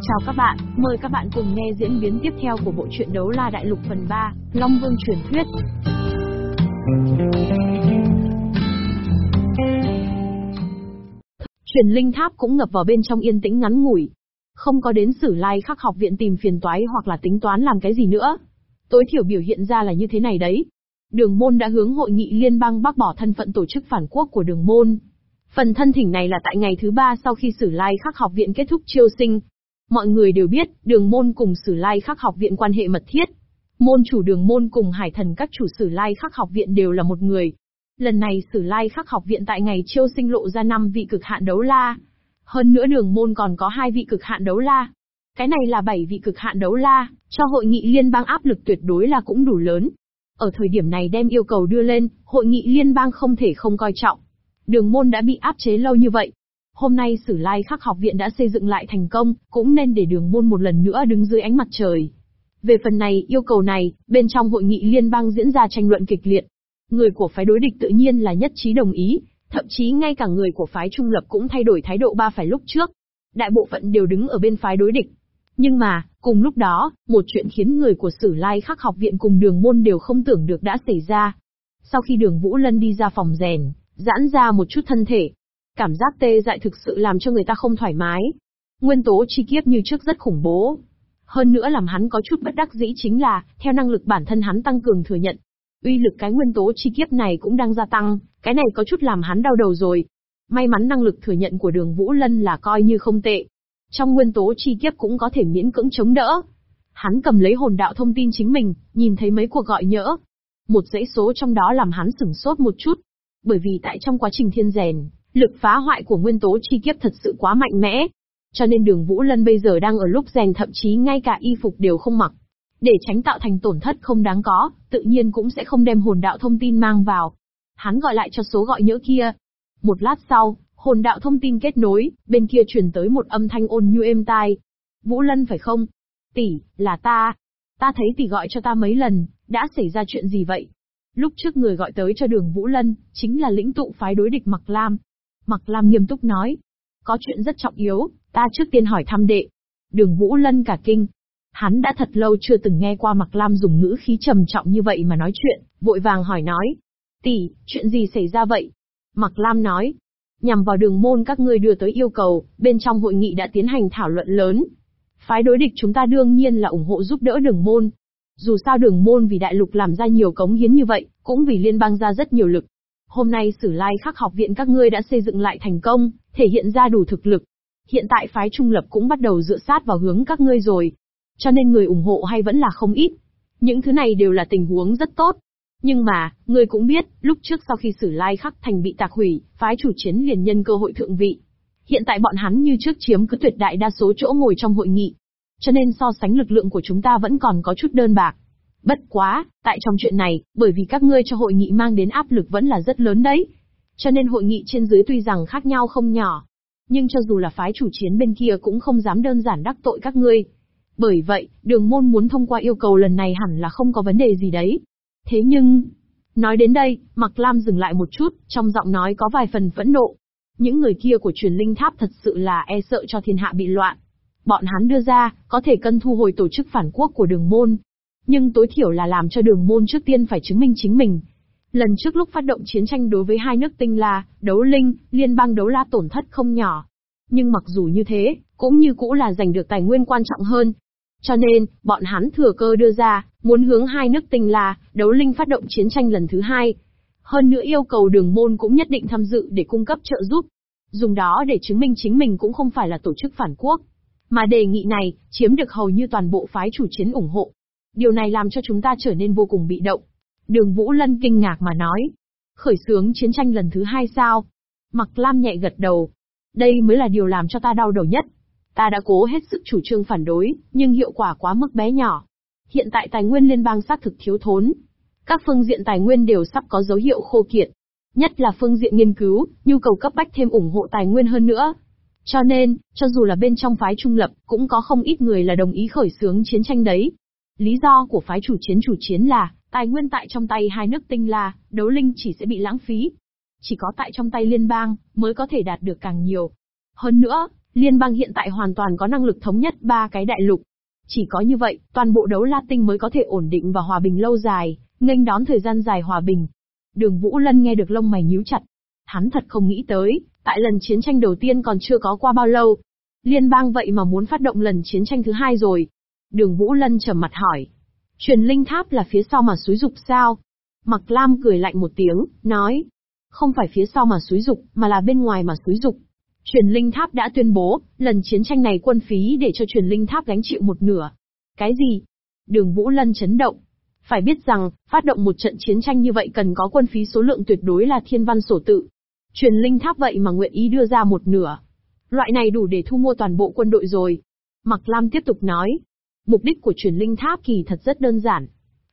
Chào các bạn, mời các bạn cùng nghe diễn biến tiếp theo của bộ truyện Đấu La Đại Lục phần 3, Long Vương truyền thuyết. Truyền linh tháp cũng ngập vào bên trong yên tĩnh ngắn ngủi. Không có đến sử lai khắc học viện tìm phiền toái hoặc là tính toán làm cái gì nữa. Tối thiểu biểu hiện ra là như thế này đấy. Đường môn đã hướng hội nghị liên bang bác bỏ thân phận tổ chức phản quốc của đường môn. Phần thân thỉnh này là tại ngày thứ ba sau khi sử lai khắc học viện kết thúc chiêu sinh, Mọi người đều biết, đường môn cùng sử lai khắc học viện quan hệ mật thiết. Môn chủ đường môn cùng hải thần các chủ sử lai khắc học viện đều là một người. Lần này sử lai khắc học viện tại ngày chiêu sinh lộ ra năm vị cực hạn đấu la. Hơn nữa đường môn còn có hai vị cực hạn đấu la. Cái này là bảy vị cực hạn đấu la, cho hội nghị liên bang áp lực tuyệt đối là cũng đủ lớn. Ở thời điểm này đem yêu cầu đưa lên, hội nghị liên bang không thể không coi trọng. Đường môn đã bị áp chế lâu như vậy, Hôm nay Sử Lai Khắc học viện đã xây dựng lại thành công, cũng nên để đường môn một lần nữa đứng dưới ánh mặt trời. Về phần này, yêu cầu này, bên trong hội nghị liên bang diễn ra tranh luận kịch liệt. Người của phái đối địch tự nhiên là nhất trí đồng ý, thậm chí ngay cả người của phái trung lập cũng thay đổi thái độ ba phải lúc trước. Đại bộ phận đều đứng ở bên phái đối địch. Nhưng mà, cùng lúc đó, một chuyện khiến người của Sử Lai Khắc học viện cùng đường môn đều không tưởng được đã xảy ra. Sau khi đường Vũ Lân đi ra phòng rèn, giãn ra một chút thân thể, Cảm giác tê dại thực sự làm cho người ta không thoải mái. Nguyên tố chi kiếp như trước rất khủng bố. Hơn nữa làm hắn có chút bất đắc dĩ chính là, theo năng lực bản thân hắn tăng cường thừa nhận. Uy lực cái nguyên tố chi kiếp này cũng đang gia tăng, cái này có chút làm hắn đau đầu rồi. May mắn năng lực thừa nhận của đường Vũ Lân là coi như không tệ. Trong nguyên tố chi kiếp cũng có thể miễn cưỡng chống đỡ. Hắn cầm lấy hồn đạo thông tin chính mình, nhìn thấy mấy cuộc gọi nhỡ. Một dãy số trong đó làm hắn sửng sốt một chút. Bởi vì tại trong quá trình thiên rèn, Lực phá hoại của nguyên tố chi kiếp thật sự quá mạnh mẽ. Cho nên đường Vũ Lân bây giờ đang ở lúc rèn thậm chí ngay cả y phục đều không mặc. Để tránh tạo thành tổn thất không đáng có, tự nhiên cũng sẽ không đem hồn đạo thông tin mang vào. Hắn gọi lại cho số gọi nhỡ kia. Một lát sau, hồn đạo thông tin kết nối, bên kia truyền tới một âm thanh ôn như êm tai. Vũ Lân phải không? Tỷ, là ta. Ta thấy tỷ gọi cho ta mấy lần, đã xảy ra chuyện gì vậy? Lúc trước người gọi tới cho đường Vũ Lân, chính là lĩnh tụ phái đối địch Mặc Lam, Mặc Lam nghiêm túc nói. Có chuyện rất trọng yếu, ta trước tiên hỏi thăm đệ. Đường Vũ Lân cả kinh. Hắn đã thật lâu chưa từng nghe qua Mặc Lam dùng ngữ khí trầm trọng như vậy mà nói chuyện, vội vàng hỏi nói. Tỷ, chuyện gì xảy ra vậy? Mặc Lam nói. Nhằm vào đường môn các ngươi đưa tới yêu cầu, bên trong hội nghị đã tiến hành thảo luận lớn. Phái đối địch chúng ta đương nhiên là ủng hộ giúp đỡ đường môn. Dù sao đường môn vì đại lục làm ra nhiều cống hiến như vậy, cũng vì liên bang ra rất nhiều lực. Hôm nay Sử Lai Khắc học viện các ngươi đã xây dựng lại thành công, thể hiện ra đủ thực lực. Hiện tại phái trung lập cũng bắt đầu dựa sát vào hướng các ngươi rồi. Cho nên người ủng hộ hay vẫn là không ít. Những thứ này đều là tình huống rất tốt. Nhưng mà, ngươi cũng biết, lúc trước sau khi Sử Lai Khắc thành bị tạc hủy, phái chủ chiến liền nhân cơ hội thượng vị. Hiện tại bọn hắn như trước chiếm cứ tuyệt đại đa số chỗ ngồi trong hội nghị. Cho nên so sánh lực lượng của chúng ta vẫn còn có chút đơn bạc. Bất quá, tại trong chuyện này, bởi vì các ngươi cho hội nghị mang đến áp lực vẫn là rất lớn đấy. Cho nên hội nghị trên dưới tuy rằng khác nhau không nhỏ. Nhưng cho dù là phái chủ chiến bên kia cũng không dám đơn giản đắc tội các ngươi. Bởi vậy, đường môn muốn thông qua yêu cầu lần này hẳn là không có vấn đề gì đấy. Thế nhưng... Nói đến đây, Mạc Lam dừng lại một chút, trong giọng nói có vài phần phẫn nộ. Những người kia của truyền linh tháp thật sự là e sợ cho thiên hạ bị loạn. Bọn hắn đưa ra, có thể cân thu hồi tổ chức phản quốc của đường môn, nhưng tối thiểu là làm cho đường môn trước tiên phải chứng minh chính mình. Lần trước lúc phát động chiến tranh đối với hai nước tinh la, đấu linh, liên bang đấu la tổn thất không nhỏ. Nhưng mặc dù như thế, cũng như cũ là giành được tài nguyên quan trọng hơn. Cho nên, bọn hắn thừa cơ đưa ra, muốn hướng hai nước tinh la, đấu linh phát động chiến tranh lần thứ hai. Hơn nữa yêu cầu đường môn cũng nhất định tham dự để cung cấp trợ giúp. Dùng đó để chứng minh chính mình cũng không phải là tổ chức phản quốc. Mà đề nghị này, chiếm được hầu như toàn bộ phái chủ chiến ủng hộ. Điều này làm cho chúng ta trở nên vô cùng bị động. Đường Vũ Lân kinh ngạc mà nói. Khởi xướng chiến tranh lần thứ hai sao? Mặc Lam nhẹ gật đầu. Đây mới là điều làm cho ta đau đầu nhất. Ta đã cố hết sức chủ trương phản đối, nhưng hiệu quả quá mức bé nhỏ. Hiện tại tài nguyên liên bang xác thực thiếu thốn. Các phương diện tài nguyên đều sắp có dấu hiệu khô kiệt. Nhất là phương diện nghiên cứu, nhu cầu cấp bách thêm ủng hộ tài nguyên hơn nữa. Cho nên, cho dù là bên trong phái trung lập, cũng có không ít người là đồng ý khởi xướng chiến tranh đấy. Lý do của phái chủ chiến chủ chiến là, tài nguyên tại trong tay hai nước tinh la, đấu linh chỉ sẽ bị lãng phí. Chỉ có tại trong tay liên bang, mới có thể đạt được càng nhiều. Hơn nữa, Liên bang hiện tại hoàn toàn có năng lực thống nhất ba cái đại lục. Chỉ có như vậy, toàn bộ đấu la tinh mới có thể ổn định và hòa bình lâu dài, nghênh đón thời gian dài hòa bình. Đường Vũ Lân nghe được lông mày nhíu chặt. Hắn thật không nghĩ tới, tại lần chiến tranh đầu tiên còn chưa có qua bao lâu. Liên bang vậy mà muốn phát động lần chiến tranh thứ hai rồi. Đường Vũ Lân trầm mặt hỏi. Truyền linh tháp là phía sau mà suối dục sao? Mặc Lam cười lạnh một tiếng, nói. Không phải phía sau mà suối dục, mà là bên ngoài mà suối dục. Truyền linh tháp đã tuyên bố, lần chiến tranh này quân phí để cho truyền linh tháp gánh chịu một nửa. Cái gì? Đường Vũ Lân chấn động. Phải biết rằng, phát động một trận chiến tranh như vậy cần có quân phí số lượng tuyệt đối là thiên văn sổ tự. Truyền linh tháp vậy mà nguyện ý đưa ra một nửa. Loại này đủ để thu mua toàn bộ quân đội rồi. Mặc Lam tiếp tục nói. Mục đích của truyền linh tháp kỳ thật rất đơn giản.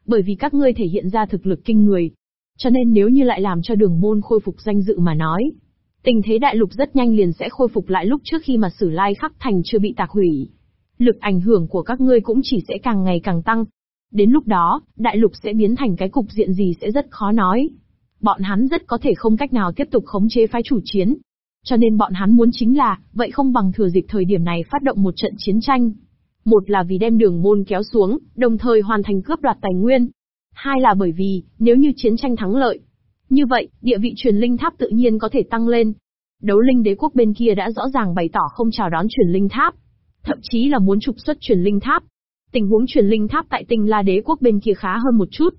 Bởi vì các ngươi thể hiện ra thực lực kinh người. Cho nên nếu như lại làm cho đường môn khôi phục danh dự mà nói, Tình thế đại lục rất nhanh liền sẽ khôi phục lại lúc trước khi mà Sử Lai Khắc Thành chưa bị tạc hủy. Lực ảnh hưởng của các ngươi cũng chỉ sẽ càng ngày càng tăng. Đến lúc đó, đại lục sẽ biến thành cái cục diện gì sẽ rất khó nói. Bọn hắn rất có thể không cách nào tiếp tục khống chế phái chủ chiến. Cho nên bọn hắn muốn chính là, vậy không bằng thừa dịp thời điểm này phát động một trận chiến tranh. Một là vì đem đường môn kéo xuống, đồng thời hoàn thành cướp đoạt tài nguyên. Hai là bởi vì, nếu như chiến tranh thắng lợi, như vậy, địa vị truyền linh tháp tự nhiên có thể tăng lên. Đấu linh đế quốc bên kia đã rõ ràng bày tỏ không chào đón truyền linh tháp. Thậm chí là muốn trục xuất truyền linh tháp. Tình huống truyền linh tháp tại tinh la đế quốc bên kia khá hơn một chút.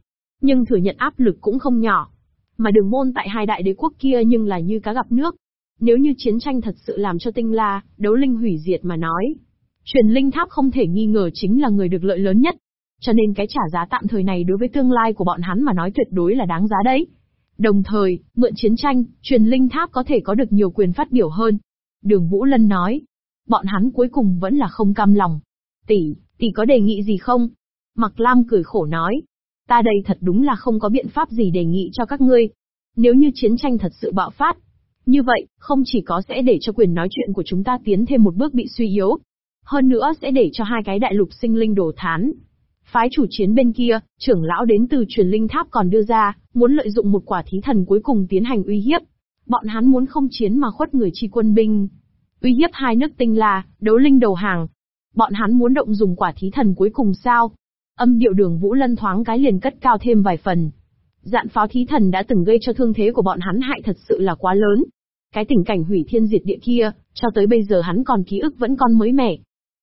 Nhưng thừa nhận áp lực cũng không nhỏ. Mà đường môn tại hai đại đế quốc kia nhưng là như cá gặp nước. Nếu như chiến tranh thật sự làm cho tinh la, đấu linh hủy diệt mà nói. Truyền linh tháp không thể nghi ngờ chính là người được lợi lớn nhất. Cho nên cái trả giá tạm thời này đối với tương lai của bọn hắn mà nói tuyệt đối là đáng giá đấy. Đồng thời, mượn chiến tranh, truyền linh tháp có thể có được nhiều quyền phát biểu hơn. Đường Vũ Lân nói. Bọn hắn cuối cùng vẫn là không cam lòng. Tỷ, tỷ có đề nghị gì không? Mặc Lam cười khổ nói. Ta đây thật đúng là không có biện pháp gì đề nghị cho các ngươi. Nếu như chiến tranh thật sự bạo phát. Như vậy, không chỉ có sẽ để cho quyền nói chuyện của chúng ta tiến thêm một bước bị suy yếu. Hơn nữa sẽ để cho hai cái đại lục sinh linh đổ thán, Phái chủ chiến bên kia, trưởng lão đến từ truyền linh tháp còn đưa ra, muốn lợi dụng một quả thí thần cuối cùng tiến hành uy hiếp. Bọn hắn muốn không chiến mà khuất người chi quân binh. Uy hiếp hai nước tinh là đấu linh đầu hàng. Bọn hắn muốn động dùng quả thí thần cuối cùng sao? Âm điệu đường Vũ Lân thoáng cái liền cất cao thêm vài phần. Dạn pháo thí thần đã từng gây cho thương thế của bọn hắn hại thật sự là quá lớn. Cái tình cảnh hủy thiên diệt địa kia, cho tới bây giờ hắn còn ký ức vẫn còn mới mẻ.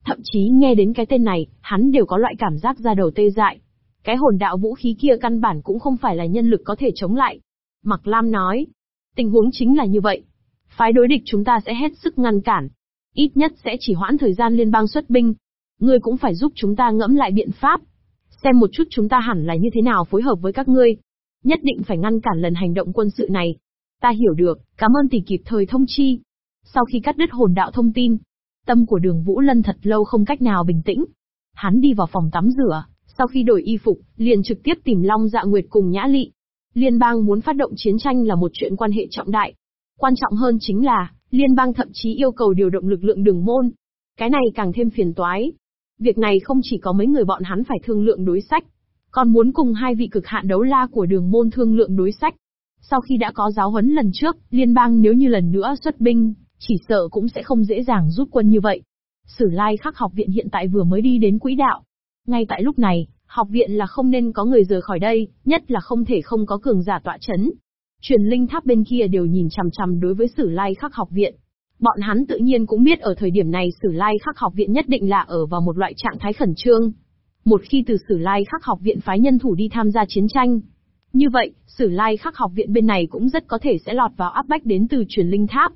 Thậm chí nghe đến cái tên này, hắn đều có loại cảm giác ra đầu tê dại. Cái hồn đạo vũ khí kia căn bản cũng không phải là nhân lực có thể chống lại. Mặc Lam nói, tình huống chính là như vậy. Phái đối địch chúng ta sẽ hết sức ngăn cản. Ít nhất sẽ chỉ hoãn thời gian liên bang xuất binh. Ngươi cũng phải giúp chúng ta ngẫm lại biện pháp. Xem một chút chúng ta hẳn là như thế nào phối hợp với các ngươi. Nhất định phải ngăn cản lần hành động quân sự này. Ta hiểu được, cảm ơn tỷ kịp thời thông chi. Sau khi cắt đứt hồn đạo thông tin, Tâm của đường Vũ Lân thật lâu không cách nào bình tĩnh. Hắn đi vào phòng tắm rửa, sau khi đổi y phục, liền trực tiếp tìm Long Dạ Nguyệt cùng Nhã Lị. Liên bang muốn phát động chiến tranh là một chuyện quan hệ trọng đại. Quan trọng hơn chính là, liên bang thậm chí yêu cầu điều động lực lượng đường môn. Cái này càng thêm phiền toái. Việc này không chỉ có mấy người bọn hắn phải thương lượng đối sách, còn muốn cùng hai vị cực hạn đấu la của đường môn thương lượng đối sách. Sau khi đã có giáo huấn lần trước, liên bang nếu như lần nữa xuất binh, chỉ sợ cũng sẽ không dễ dàng rút quân như vậy. Sử lai khắc học viện hiện tại vừa mới đi đến quỹ đạo. Ngay tại lúc này, học viện là không nên có người rời khỏi đây, nhất là không thể không có cường giả tọa chấn. Truyền linh tháp bên kia đều nhìn chằm chằm đối với sử lai khắc học viện. Bọn hắn tự nhiên cũng biết ở thời điểm này sử lai khắc học viện nhất định là ở vào một loại trạng thái khẩn trương. Một khi từ sử lai khắc học viện phái nhân thủ đi tham gia chiến tranh. Như vậy, sử lai khắc học viện bên này cũng rất có thể sẽ lọt vào áp bách đến từ truyền linh tháp.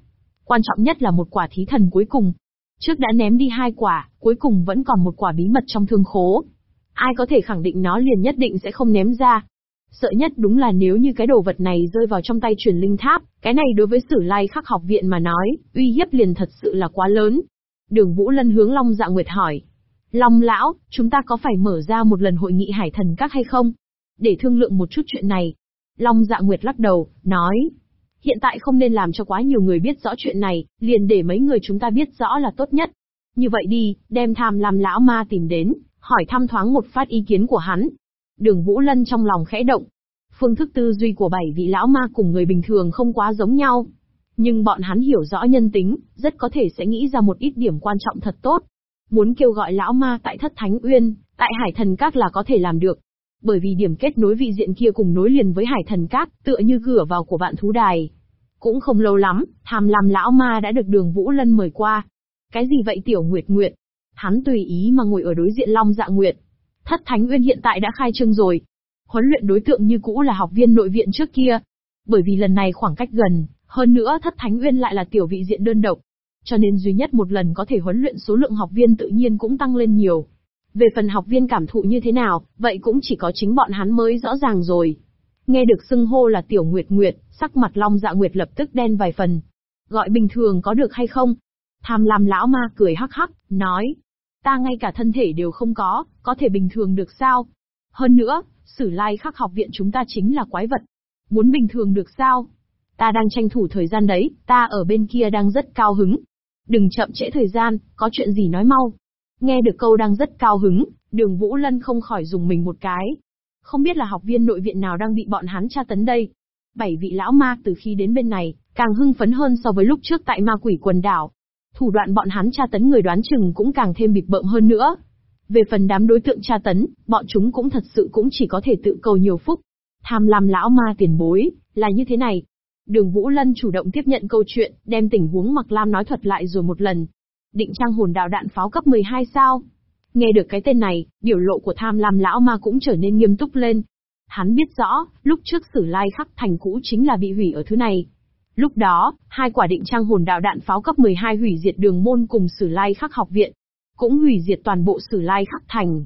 Quan trọng nhất là một quả thí thần cuối cùng. Trước đã ném đi hai quả, cuối cùng vẫn còn một quả bí mật trong thương khố. Ai có thể khẳng định nó liền nhất định sẽ không ném ra. Sợ nhất đúng là nếu như cái đồ vật này rơi vào trong tay truyền linh tháp, cái này đối với sử lai khắc học viện mà nói, uy hiếp liền thật sự là quá lớn. Đường Vũ Lân hướng Long Dạ Nguyệt hỏi. Long Lão, chúng ta có phải mở ra một lần hội nghị hải thần các hay không? Để thương lượng một chút chuyện này. Long Dạ Nguyệt lắc đầu, nói, Hiện tại không nên làm cho quá nhiều người biết rõ chuyện này, liền để mấy người chúng ta biết rõ là tốt nhất. Như vậy đi, đem tham làm lão ma tìm đến, hỏi thăm thoáng một phát ý kiến của hắn. Đường Vũ Lân trong lòng khẽ động. Phương thức tư duy của bảy vị lão ma cùng người bình thường không quá giống nhau. Nhưng bọn hắn hiểu rõ nhân tính, rất có thể sẽ nghĩ ra một ít điểm quan trọng thật tốt. Muốn kêu gọi lão ma tại thất thánh uyên, tại hải thần các là có thể làm được. Bởi vì điểm kết nối vị diện kia cùng nối liền với hải thần cát, tựa như cửa vào của vạn thú đài. Cũng không lâu lắm, tham lam lão ma đã được đường Vũ Lân mời qua. Cái gì vậy tiểu Nguyệt Nguyệt? Hắn tùy ý mà ngồi ở đối diện Long Dạ Nguyệt. Thất Thánh Uyên hiện tại đã khai trương rồi. Huấn luyện đối tượng như cũ là học viên nội viện trước kia. Bởi vì lần này khoảng cách gần, hơn nữa Thất Thánh Uyên lại là tiểu vị diện đơn độc. Cho nên duy nhất một lần có thể huấn luyện số lượng học viên tự nhiên cũng tăng lên nhiều. Về phần học viên cảm thụ như thế nào, vậy cũng chỉ có chính bọn hắn mới rõ ràng rồi. Nghe được xưng hô là tiểu Nguyệt Nguyệt, sắc mặt Long Dạ Nguyệt lập tức đen vài phần. Gọi bình thường có được hay không? Tham lam lão ma cười hắc hắc, nói. Ta ngay cả thân thể đều không có, có thể bình thường được sao? Hơn nữa, sử lai khắc học viện chúng ta chính là quái vật. Muốn bình thường được sao? Ta đang tranh thủ thời gian đấy, ta ở bên kia đang rất cao hứng. Đừng chậm trễ thời gian, có chuyện gì nói mau. Nghe được câu đang rất cao hứng, đường Vũ Lân không khỏi dùng mình một cái. Không biết là học viên nội viện nào đang bị bọn hắn tra tấn đây. Bảy vị lão ma từ khi đến bên này, càng hưng phấn hơn so với lúc trước tại ma quỷ quần đảo. Thủ đoạn bọn hắn tra tấn người đoán chừng cũng càng thêm bịp bợm hơn nữa. Về phần đám đối tượng tra tấn, bọn chúng cũng thật sự cũng chỉ có thể tự cầu nhiều phúc. Tham lam lão ma tiền bối, là như thế này. Đường Vũ Lân chủ động tiếp nhận câu chuyện, đem tình huống Mặc Lam nói thuật lại rồi một lần. Định trang hồn đạo đạn pháo cấp 12 sao? Nghe được cái tên này, biểu lộ của tham lam lão ma cũng trở nên nghiêm túc lên. Hắn biết rõ, lúc trước sử lai khắc thành cũ chính là bị hủy ở thứ này. Lúc đó, hai quả định trang hồn đạo đạn pháo cấp 12 hủy diệt đường môn cùng sử lai khắc học viện. Cũng hủy diệt toàn bộ sử lai khắc thành.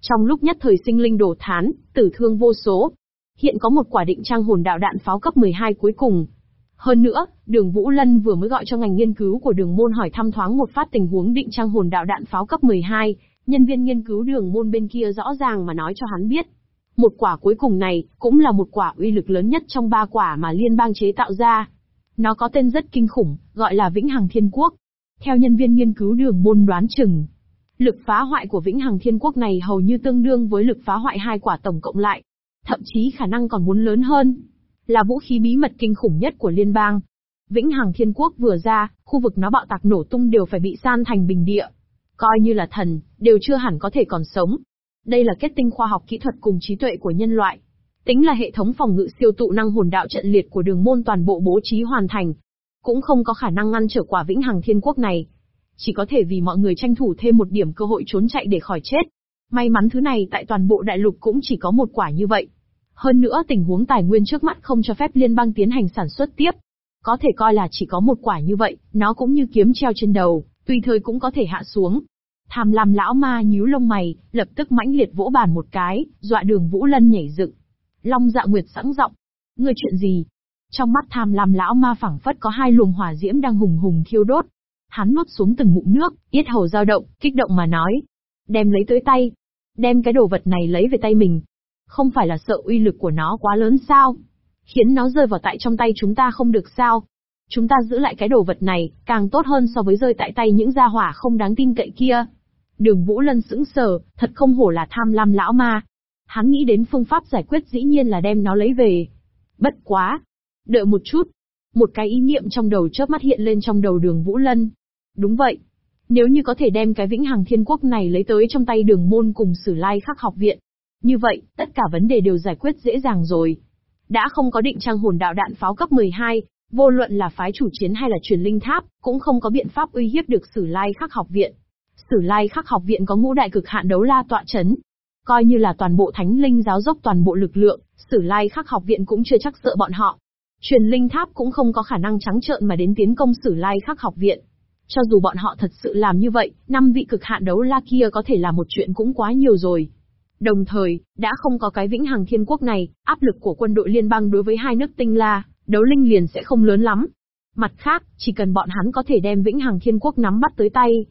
Trong lúc nhất thời sinh linh đổ thán, tử thương vô số. Hiện có một quả định trang hồn đạo đạn pháo cấp 12 cuối cùng. Hơn nữa, đường Vũ Lân vừa mới gọi cho ngành nghiên cứu của đường môn hỏi thăm thoáng một phát tình huống định trang hồn đạo đạn pháo cấp 12, nhân viên nghiên cứu đường môn bên kia rõ ràng mà nói cho hắn biết. Một quả cuối cùng này, cũng là một quả uy lực lớn nhất trong ba quả mà liên bang chế tạo ra. Nó có tên rất kinh khủng, gọi là Vĩnh Hằng Thiên Quốc. Theo nhân viên nghiên cứu đường môn đoán chừng, lực phá hoại của Vĩnh Hằng Thiên Quốc này hầu như tương đương với lực phá hoại hai quả tổng cộng lại. Thậm chí khả năng còn muốn lớn hơn. Là vũ khí bí mật kinh khủng nhất của liên bang. Vĩnh Hằng Thiên Quốc vừa ra, khu vực nó bạo tạc nổ tung đều phải bị san thành bình địa. Coi như là thần, đều chưa hẳn có thể còn sống. Đây là kết tinh khoa học kỹ thuật cùng trí tuệ của nhân loại. Tính là hệ thống phòng ngự siêu tụ năng hồn đạo trận liệt của đường môn toàn bộ bố trí hoàn thành. Cũng không có khả năng ngăn trở quả vĩnh hằng thiên quốc này. Chỉ có thể vì mọi người tranh thủ thêm một điểm cơ hội trốn chạy để khỏi chết. May mắn thứ này tại toàn bộ đại lục cũng chỉ có một quả như vậy. Hơn nữa tình huống tài nguyên trước mắt không cho phép liên bang tiến hành sản xuất tiếp. Có thể coi là chỉ có một quả như vậy, nó cũng như kiếm treo trên đầu, tùy thời cũng có thể hạ xuống. Tham lam lão ma nhíu lông mày, lập tức mãnh liệt vỗ bàn một cái, dọa đường Vũ Lân nhảy dựng. Long dạ nguyệt sẵn giọng. Ngươi chuyện gì? Trong mắt tham lam lão ma phẳng phất có hai luồng hỏa diễm đang hùng hùng thiêu đốt. Hắn nuốt xuống từng ngụm nước, yết hầu dao động, kích động mà nói. Đem lấy tới tay. Đem cái đồ vật này lấy về tay mình. Không phải là sợ uy lực của nó quá lớn sao? Khiến nó rơi vào tại trong tay chúng ta không được sao? Chúng ta giữ lại cái đồ vật này, càng tốt hơn so với rơi tại tay những gia hỏa không đáng tin cậy kia. Đường Vũ Lân sững sờ, thật không hổ là tham lam lão ma. Hắn nghĩ đến phương pháp giải quyết dĩ nhiên là đem nó lấy về. Bất quá. Đợi một chút. Một cái ý niệm trong đầu chớp mắt hiện lên trong đầu đường Vũ Lân. Đúng vậy. Nếu như có thể đem cái vĩnh hằng thiên quốc này lấy tới trong tay đường môn cùng sử lai khắc học viện. Như vậy, tất cả vấn đề đều giải quyết dễ dàng rồi. Đã không có định trang hồn đạo đạn pháo cấp 12, vô luận là phái chủ chiến hay là truyền linh tháp, cũng không có biện pháp uy hiếp được sử lai khắc học viện. Sử lai khắc học viện có ngũ đại cực hạn đấu la tọa chấn. Coi như là toàn bộ thánh linh giáo dốc toàn bộ lực lượng, sử lai khắc học viện cũng chưa chắc sợ bọn họ. Truyền linh tháp cũng không có khả năng trắng trợn mà đến tiến công sử lai khắc học viện. Cho dù bọn họ thật sự làm như vậy, năm vị cực hạn đấu la kia có thể là một chuyện cũng quá nhiều rồi. Đồng thời, đã không có cái vĩnh hằng thiên quốc này, áp lực của quân đội liên bang đối với hai nước tinh la, đấu linh liền sẽ không lớn lắm. Mặt khác, chỉ cần bọn hắn có thể đem vĩnh hằng thiên quốc nắm bắt tới tay,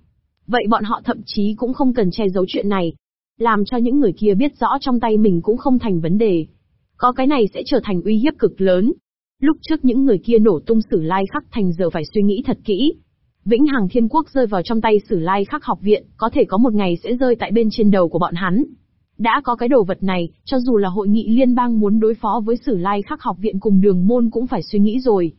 Vậy bọn họ thậm chí cũng không cần che giấu chuyện này. Làm cho những người kia biết rõ trong tay mình cũng không thành vấn đề. Có cái này sẽ trở thành uy hiếp cực lớn. Lúc trước những người kia nổ tung sử lai khắc thành giờ phải suy nghĩ thật kỹ. Vĩnh Hằng Thiên Quốc rơi vào trong tay sử lai khắc học viện, có thể có một ngày sẽ rơi tại bên trên đầu của bọn hắn. Đã có cái đồ vật này, cho dù là hội nghị liên bang muốn đối phó với sử lai khắc học viện cùng đường môn cũng phải suy nghĩ rồi.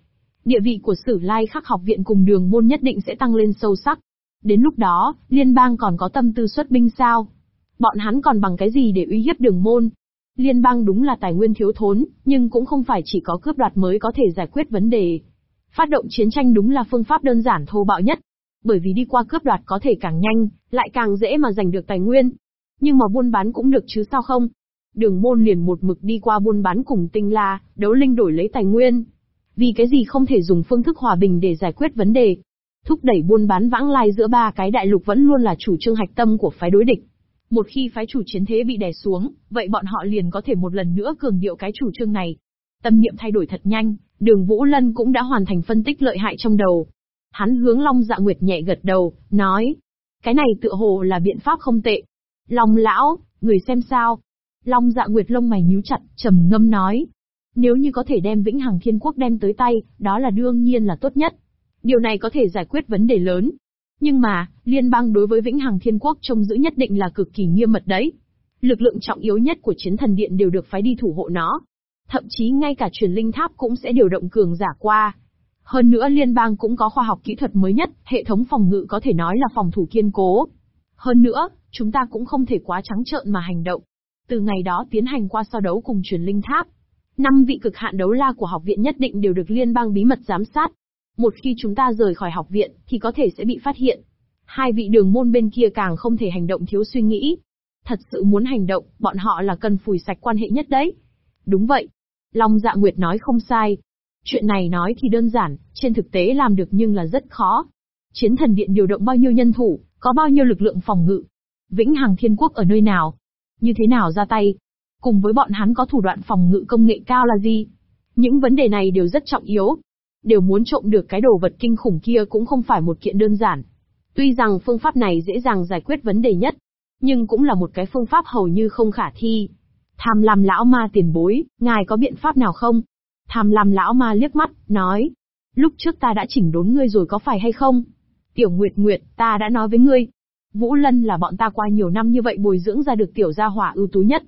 địa vị của Sử Lai Khắc học viện cùng đường môn nhất định sẽ tăng lên sâu sắc. Đến lúc đó, liên bang còn có tâm tư xuất binh sao? Bọn hắn còn bằng cái gì để uy hiếp đường môn? Liên bang đúng là tài nguyên thiếu thốn, nhưng cũng không phải chỉ có cướp đoạt mới có thể giải quyết vấn đề. Phát động chiến tranh đúng là phương pháp đơn giản thô bạo nhất. Bởi vì đi qua cướp đoạt có thể càng nhanh, lại càng dễ mà giành được tài nguyên. Nhưng mà buôn bán cũng được chứ sao không? Đường môn liền một mực đi qua buôn bán cùng tinh la, đấu linh đổi lấy tài nguyên. Vì cái gì không thể dùng phương thức hòa bình để giải quyết vấn đề? Thúc đẩy buôn bán vãng lai giữa ba cái đại lục vẫn luôn là chủ trương hạch tâm của phái đối địch. Một khi phái chủ chiến thế bị đè xuống, vậy bọn họ liền có thể một lần nữa cường điệu cái chủ trương này. Tâm niệm thay đổi thật nhanh, đường Vũ Lân cũng đã hoàn thành phân tích lợi hại trong đầu. Hắn hướng Long Dạ Nguyệt nhẹ gật đầu, nói. Cái này tựa hồ là biện pháp không tệ. Long lão, người xem sao? Long Dạ Nguyệt lông mày nhíu chặt, trầm ngâm nói. Nếu như có thể đem Vĩnh Hằng Thiên Quốc đem tới tay, đó là đương nhiên là tốt nhất. Điều này có thể giải quyết vấn đề lớn, nhưng mà, liên bang đối với Vĩnh Hằng Thiên Quốc trông giữ nhất định là cực kỳ nghiêm mật đấy. Lực lượng trọng yếu nhất của chiến thần điện đều được phái đi thủ hộ nó. Thậm chí ngay cả truyền linh tháp cũng sẽ điều động cường giả qua. Hơn nữa liên bang cũng có khoa học kỹ thuật mới nhất, hệ thống phòng ngự có thể nói là phòng thủ kiên cố. Hơn nữa, chúng ta cũng không thể quá trắng trợn mà hành động. Từ ngày đó tiến hành qua so đấu cùng truyền linh tháp. Năm vị cực hạn đấu la của học viện nhất định đều được liên bang bí mật giám sát, một khi chúng ta rời khỏi học viện, thì có thể sẽ bị phát hiện. Hai vị đường môn bên kia càng không thể hành động thiếu suy nghĩ. Thật sự muốn hành động, bọn họ là cần phủi sạch quan hệ nhất đấy. Đúng vậy. Long Dạ Nguyệt nói không sai. Chuyện này nói thì đơn giản, trên thực tế làm được nhưng là rất khó. Chiến thần điện điều động bao nhiêu nhân thủ, có bao nhiêu lực lượng phòng ngự. Vĩnh Hằng Thiên Quốc ở nơi nào? Như thế nào ra tay? Cùng với bọn hắn có thủ đoạn phòng ngự công nghệ cao là gì? Những vấn đề này đều rất trọng yếu, đều muốn trộm được cái đồ vật kinh khủng kia cũng không phải một kiện đơn giản. Tuy rằng phương pháp này dễ dàng giải quyết vấn đề nhất, nhưng cũng là một cái phương pháp hầu như không khả thi. Tham lam lão ma tiền bối, ngài có biện pháp nào không? Tham lam lão ma liếc mắt, nói. Lúc trước ta đã chỉnh đốn ngươi rồi có phải hay không? Tiểu Nguyệt Nguyệt, ta đã nói với ngươi. Vũ Lân là bọn ta qua nhiều năm như vậy bồi dưỡng ra được tiểu gia hỏa ưu tú nhất.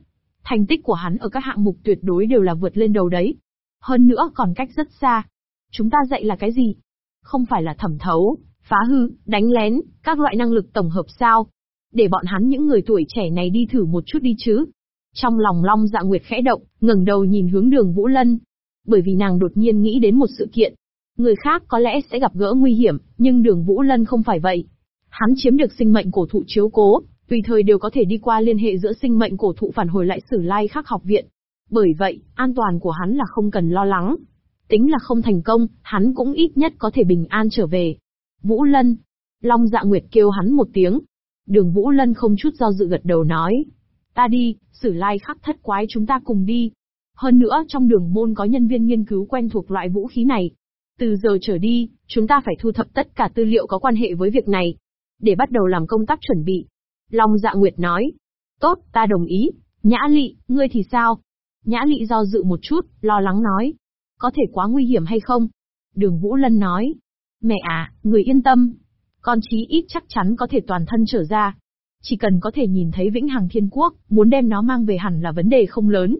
Thành tích của hắn ở các hạng mục tuyệt đối đều là vượt lên đầu đấy. Hơn nữa còn cách rất xa, Chúng ta dạy là cái gì? Không phải là thẩm thấu, phá hư, đánh lén, các loại năng lực tổng hợp sao? Để bọn hắn những người tuổi trẻ này đi thử một chút đi chứ. Trong lòng Long Dạ Nguyệt khẽ động, ngẩng đầu nhìn hướng đường Vũ Lân. Bởi vì nàng đột nhiên nghĩ đến một sự kiện. Người khác có lẽ sẽ gặp gỡ nguy hiểm, nhưng đường Vũ Lân không phải vậy. Hắn chiếm được sinh mệnh cổ thụ chiếu cố, tùy thời đều có thể đi qua liên hệ giữa sinh mệnh cổ thụ phản hồi lại sử lai khắc học viện. Bởi vậy, an toàn của hắn là không cần lo lắng. Tính là không thành công, hắn cũng ít nhất có thể bình an trở về. Vũ Lân. Long dạ nguyệt kêu hắn một tiếng. Đường Vũ Lân không chút do dự gật đầu nói. Ta đi, sử lai khắc thất quái chúng ta cùng đi. Hơn nữa trong đường môn có nhân viên nghiên cứu quen thuộc loại vũ khí này. Từ giờ trở đi, chúng ta phải thu thập tất cả tư liệu có quan hệ với việc này. Để bắt đầu làm công tác chuẩn bị. Long dạ nguyệt nói. Tốt, ta đồng ý. Nhã lị, ngươi thì sao? Nhã lị do dự một chút, lo lắng nói. Có thể quá nguy hiểm hay không? Đường Vũ Lân nói. Mẹ à, người yên tâm. Con chí ít chắc chắn có thể toàn thân trở ra. Chỉ cần có thể nhìn thấy Vĩnh Hằng Thiên Quốc, muốn đem nó mang về hẳn là vấn đề không lớn.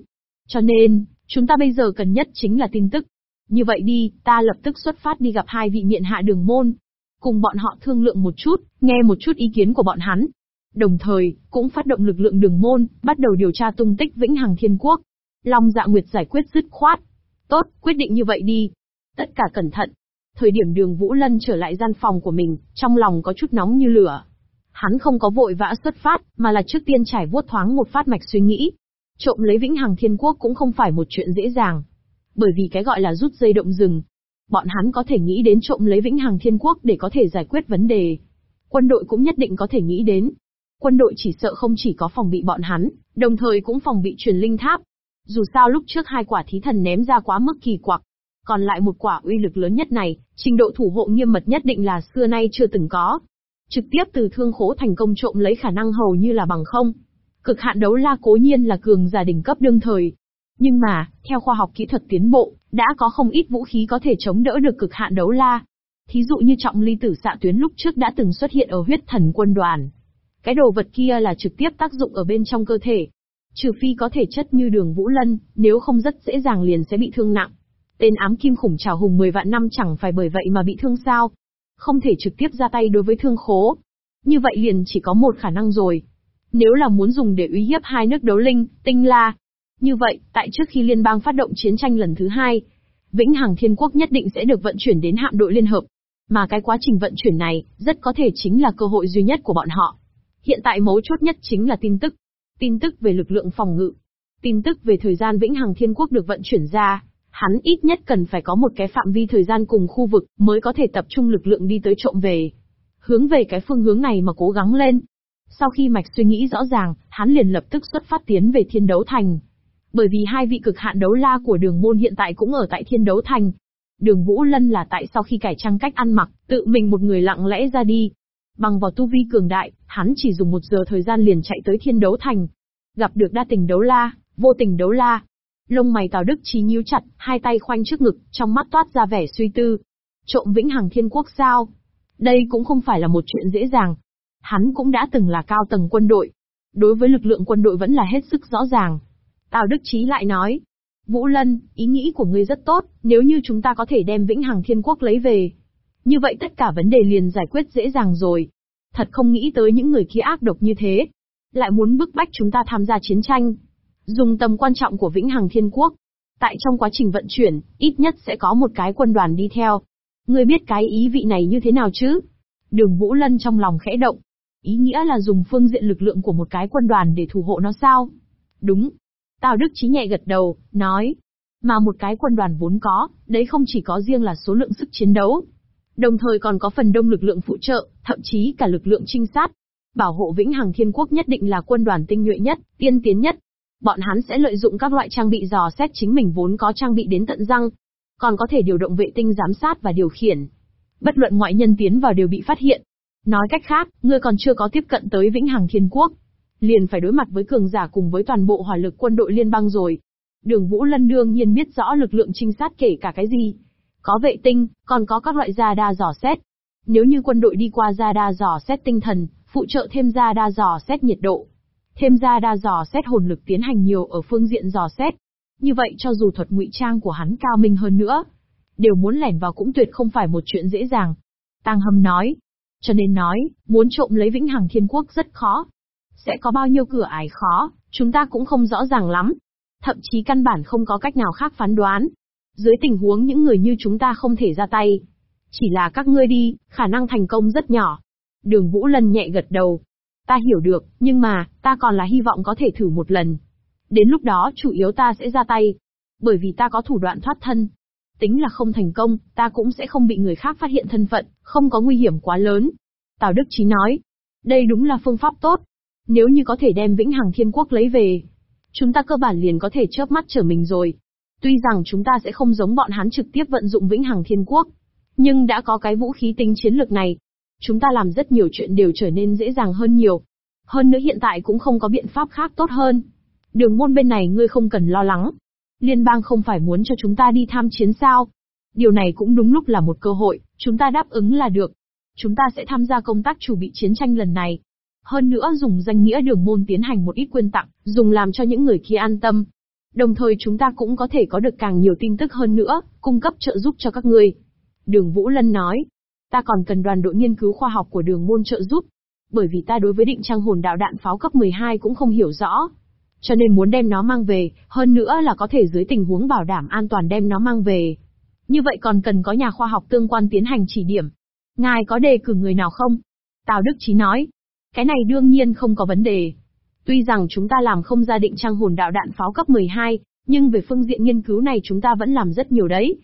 Cho nên, chúng ta bây giờ cần nhất chính là tin tức. Như vậy đi, ta lập tức xuất phát đi gặp hai vị miện hạ đường môn. Cùng bọn họ thương lượng một chút, nghe một chút ý kiến của bọn hắn. Đồng thời, cũng phát động lực lượng đường môn, bắt đầu điều tra tung tích Vĩnh Hằng Thiên Quốc. Long dạ nguyệt giải quyết dứt khoát, Tốt, quyết định như vậy đi. Tất cả cẩn thận. Thời điểm đường Vũ Lân trở lại gian phòng của mình, trong lòng có chút nóng như lửa. Hắn không có vội vã xuất phát, mà là trước tiên trải vuốt thoáng một phát mạch suy nghĩ. Trộm lấy Vĩnh Hằng Thiên Quốc cũng không phải một chuyện dễ dàng. Bởi vì cái gọi là rút dây động rừng. Bọn hắn có thể nghĩ đến trộm lấy Vĩnh Hằng Thiên Quốc để có thể giải quyết vấn đề. Quân đội cũng nhất định có thể nghĩ đến. Quân đội chỉ sợ không chỉ có phòng bị bọn hắn, đồng thời cũng phòng bị truyền linh tháp, dù sao lúc trước hai quả thí thần ném ra quá mức kỳ quặc. Còn lại một quả uy lực lớn nhất này, trình độ thủ hộ nghiêm mật nhất định là xưa nay chưa từng có. Trực tiếp từ thương khố thành công trộm lấy khả năng hầu như là bằng không. Cực hạn đấu la cố nhiên là cường giả đỉnh cấp đương thời. Nhưng mà, theo khoa học kỹ thuật tiến bộ, đã có không ít vũ khí có thể chống đỡ được cực hạn đấu la. Thí dụ như trọng ly tử xạ tuyến lúc trước đã từng xuất hiện ở huyết thần quân đoàn. Cái đồ vật kia là trực tiếp tác dụng ở bên trong cơ thể, Trừ phi có thể chất như đường Vũ Lân, nếu không rất dễ dàng liền sẽ bị thương nặng. Tên ám kim khủng trào hùng 10 vạn năm chẳng phải bởi vậy mà bị thương sao? Không thể trực tiếp ra tay đối với thương khố. Như vậy liền chỉ có một khả năng rồi. Nếu là muốn dùng để uy hiếp hai nước đấu linh, tinh la. Như vậy, tại trước khi liên bang phát động chiến tranh lần thứ hai, Vĩnh Hằng Thiên Quốc nhất định sẽ được vận chuyển đến hạm đội liên hợp. Mà cái quá trình vận chuyển này, rất có thể chính là cơ hội duy nhất của bọn họ. Hiện tại mấu chốt nhất chính là tin tức. Tin tức về lực lượng phòng ngự. Tin tức về thời gian Vĩnh Hằng Thiên Quốc được vận chuyển ra. Hắn ít nhất cần phải có một cái phạm vi thời gian cùng khu vực mới có thể tập trung lực lượng đi tới trộm về. Hướng về cái phương hướng này mà cố gắng lên. Sau khi mạch suy nghĩ rõ ràng, hắn liền lập tức xuất phát tiến về thiên đấu thành. Bởi vì hai vị cực hạn đấu la của đường môn hiện tại cũng ở tại thiên đấu thành. Đường Vũ Lân là tại sau khi cải trang cách ăn mặc, tự mình một người lặng lẽ ra đi. Bằng vào tu vi cường đại, hắn chỉ dùng một giờ thời gian liền chạy tới thiên đấu thành. Gặp được đa tình đấu la, vô tình đấu la. Lông mày Tào Đức Chí nhíu chặt, hai tay khoanh trước ngực, trong mắt toát ra vẻ suy tư. Trộm vĩnh hằng thiên quốc sao? Đây cũng không phải là một chuyện dễ dàng. Hắn cũng đã từng là cao tầng quân đội. Đối với lực lượng quân đội vẫn là hết sức rõ ràng. Tào Đức Chí lại nói, Vũ Lân, ý nghĩ của ngươi rất tốt, nếu như chúng ta có thể đem Vĩnh Hằng Thiên Quốc lấy về. Như vậy tất cả vấn đề liền giải quyết dễ dàng rồi. Thật không nghĩ tới những người kia ác độc như thế. Lại muốn bức bách chúng ta tham gia chiến tranh. Dùng tầm quan trọng của Vĩnh Hằng Thiên Quốc. Tại trong quá trình vận chuyển, ít nhất sẽ có một cái quân đoàn đi theo. Ngươi biết cái ý vị này như thế nào chứ? Đường Vũ Lân trong lòng khẽ động. Ý nghĩa là dùng phương diện lực lượng của một cái quân đoàn để thủ hộ nó sao? Đúng, Tào Đức Chí nhẹ gật đầu, nói. Mà một cái quân đoàn vốn có, đấy không chỉ có riêng là số lượng sức chiến đấu. Đồng thời còn có phần đông lực lượng phụ trợ, thậm chí cả lực lượng trinh sát. Bảo hộ Vĩnh Hằng Thiên Quốc nhất định là quân đoàn tinh nhuệ nhất, tiên tiến nhất. Bọn hắn sẽ lợi dụng các loại trang bị dò xét chính mình vốn có trang bị đến tận răng. Còn có thể điều động vệ tinh giám sát và điều khiển. Bất luận ngoại nhân tiến vào đều bị phát hiện. Nói cách khác, ngươi còn chưa có tiếp cận tới Vĩnh Hằng Thiên Quốc, liền phải đối mặt với cường giả cùng với toàn bộ hỏa lực quân đội liên bang rồi. Đường Vũ Lân đương nhiên biết rõ lực lượng trinh sát kể cả cái gì. Có vệ tinh, còn có các loại gia đa dò xét. Nếu như quân đội đi qua gia đa dò xét tinh thần, phụ trợ thêm gia đa dò xét nhiệt độ, thêm gia đa dò xét hồn lực tiến hành nhiều ở phương diện dò xét. Như vậy cho dù thuật ngụy trang của hắn cao minh hơn nữa, đều muốn lẻn vào cũng tuyệt không phải một chuyện dễ dàng. Tăng Hâm nói, cho nên nói, muốn trộm lấy Vĩnh Hằng Thiên Quốc rất khó. Sẽ có bao nhiêu cửa ải khó, chúng ta cũng không rõ ràng lắm. Thậm chí căn bản không có cách nào khác phán đoán. Dưới tình huống những người như chúng ta không thể ra tay. Chỉ là các ngươi đi, khả năng thành công rất nhỏ. Đường Vũ Lân nhẹ gật đầu. Ta hiểu được, nhưng mà, ta còn là hy vọng có thể thử một lần. Đến lúc đó chủ yếu ta sẽ ra tay. Bởi vì ta có thủ đoạn thoát thân. Tính là không thành công, ta cũng sẽ không bị người khác phát hiện thân phận, không có nguy hiểm quá lớn. Tào Đức Chí nói. Đây đúng là phương pháp tốt, nếu như có thể đem Vĩnh Hằng Thiên Quốc lấy về, chúng ta cơ bản liền có thể chớp mắt trở mình rồi. Tuy rằng chúng ta sẽ không giống bọn hắn trực tiếp vận dụng Vĩnh Hằng Thiên Quốc, nhưng đã có cái vũ khí tính chiến lược này, chúng ta làm rất nhiều chuyện đều trở nên dễ dàng hơn nhiều. Hơn nữa hiện tại cũng không có biện pháp khác tốt hơn. Đường môn bên này ngươi không cần lo lắng. Liên bang không phải muốn cho chúng ta đi tham chiến sao? Điều này cũng đúng lúc là một cơ hội, chúng ta đáp ứng là được. Chúng ta sẽ tham gia công tác chủ bị chiến tranh lần này. Hơn nữa dùng danh nghĩa đường môn tiến hành một ít quyên tặng, dùng làm cho những người kia an tâm. Đồng thời chúng ta cũng có thể có được càng nhiều tin tức hơn nữa, cung cấp trợ giúp cho các người. Đường Vũ Lân nói, ta còn cần đoàn đội nghiên cứu khoa học của đường môn trợ giúp. Bởi vì ta đối với định trang hồn đạo đạn pháo cấp 12 cũng không hiểu rõ. Cho nên muốn đem nó mang về, hơn nữa là có thể dưới tình huống bảo đảm an toàn đem nó mang về. Như vậy còn cần có nhà khoa học tương quan tiến hành chỉ điểm. Ngài có đề cử người nào không? Tào Đức Chí nói. Cái này đương nhiên không có vấn đề. Tuy rằng chúng ta làm không ra định trang hồn đạo đạn pháo cấp 12, nhưng về phương diện nghiên cứu này chúng ta vẫn làm rất nhiều đấy.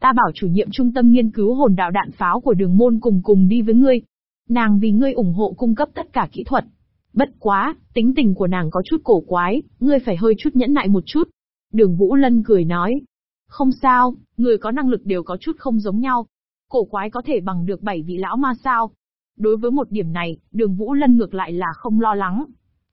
Ta bảo chủ nhiệm trung tâm nghiên cứu hồn đạo đạn pháo của đường môn cùng cùng đi với ngươi. Nàng vì ngươi ủng hộ cung cấp tất cả kỹ thuật. Bất quá, tính tình của nàng có chút cổ quái, ngươi phải hơi chút nhẫn nại một chút. Đường Vũ Lân cười nói. Không sao, người có năng lực đều có chút không giống nhau. Cổ quái có thể bằng được bảy vị lão ma sao. Đối với một điểm này, đường Vũ Lân ngược lại là không lo lắng.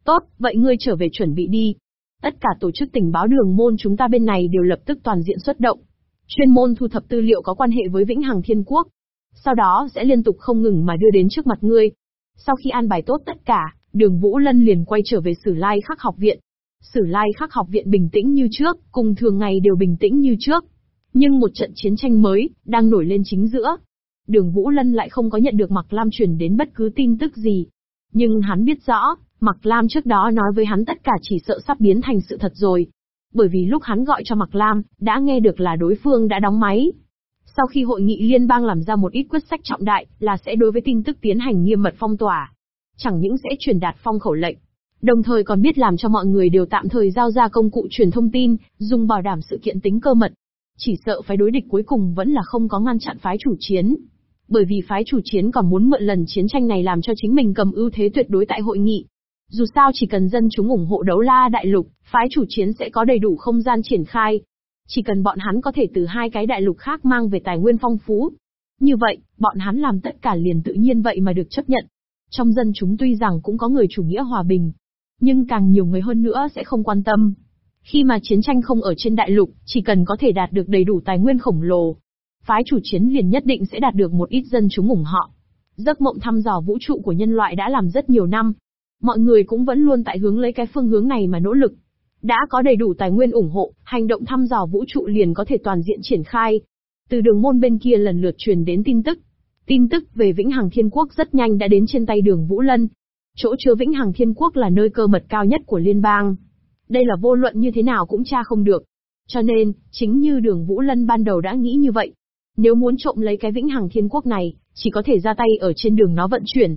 Tốt, vậy ngươi trở về chuẩn bị đi. Tất cả tổ chức tình báo đường môn chúng ta bên này đều lập tức toàn diện xuất động. Chuyên môn thu thập tư liệu có quan hệ với Vĩnh Hằng Thiên Quốc. Sau đó sẽ liên tục không ngừng mà đưa đến trước mặt ngươi. Sau khi an bài tốt tất cả, đường Vũ Lân liền quay trở về Sử Lai Khắc học viện. Sử Lai Khắc học viện bình tĩnh như trước, cùng thường ngày đều bình tĩnh như trước. Nhưng một trận chiến tranh mới, đang nổi lên chính giữa. Đường Vũ Lân lại không có nhận được Mạc Lam chuyển đến bất cứ tin tức gì. Nhưng hắn biết rõ, Mạc Lam trước đó nói với hắn tất cả chỉ sợ sắp biến thành sự thật rồi. Bởi vì lúc hắn gọi cho Mạc Lam, đã nghe được là đối phương đã đóng máy. Sau khi hội nghị liên bang làm ra một ít quyết sách trọng đại, là sẽ đối với tin tức tiến hành nghiêm mật phong tỏa. Chẳng những sẽ truyền đạt phong khẩu lệnh, đồng thời còn biết làm cho mọi người đều tạm thời giao ra công cụ truyền thông tin, dùng bảo đảm sự kiện tính cơ mật. Chỉ sợ phái đối địch cuối cùng vẫn là không có ngăn chặn phái chủ chiến. Bởi vì phái chủ chiến còn muốn mượn lần chiến tranh này làm cho chính mình cầm ưu thế tuyệt đối tại hội nghị. Dù sao chỉ cần dân chúng ủng hộ đấu la đại lục, phái chủ chiến sẽ có đầy đủ không gian triển khai. Chỉ cần bọn hắn có thể từ hai cái đại lục khác mang về tài nguyên phong phú. Như vậy, bọn hắn làm tất cả liền tự nhiên vậy mà được chấp nhận. Trong dân chúng tuy rằng cũng có người chủ nghĩa hòa bình, nhưng càng nhiều người hơn nữa sẽ không quan tâm. Khi mà chiến tranh không ở trên đại lục, chỉ cần có thể đạt được đầy đủ tài nguyên khổng lồ, phái chủ chiến liền nhất định sẽ đạt được một ít dân chúng ủng họ. Giấc mộng thăm dò vũ trụ của nhân loại đã làm rất nhiều năm. Mọi người cũng vẫn luôn tại hướng lấy cái phương hướng này mà nỗ lực. Đã có đầy đủ tài nguyên ủng hộ, hành động thăm dò vũ trụ liền có thể toàn diện triển khai. Từ đường môn bên kia lần lượt truyền đến tin tức. Tin tức về Vĩnh Hằng Thiên Quốc rất nhanh đã đến trên tay đường Vũ Lân. Chỗ chứa Vĩnh Hằng Thiên Quốc là nơi cơ mật cao nhất của liên bang. Đây là vô luận như thế nào cũng tra không được. Cho nên, chính như đường Vũ Lân ban đầu đã nghĩ như vậy. Nếu muốn trộm lấy cái Vĩnh Hằng Thiên Quốc này, chỉ có thể ra tay ở trên đường nó vận chuyển.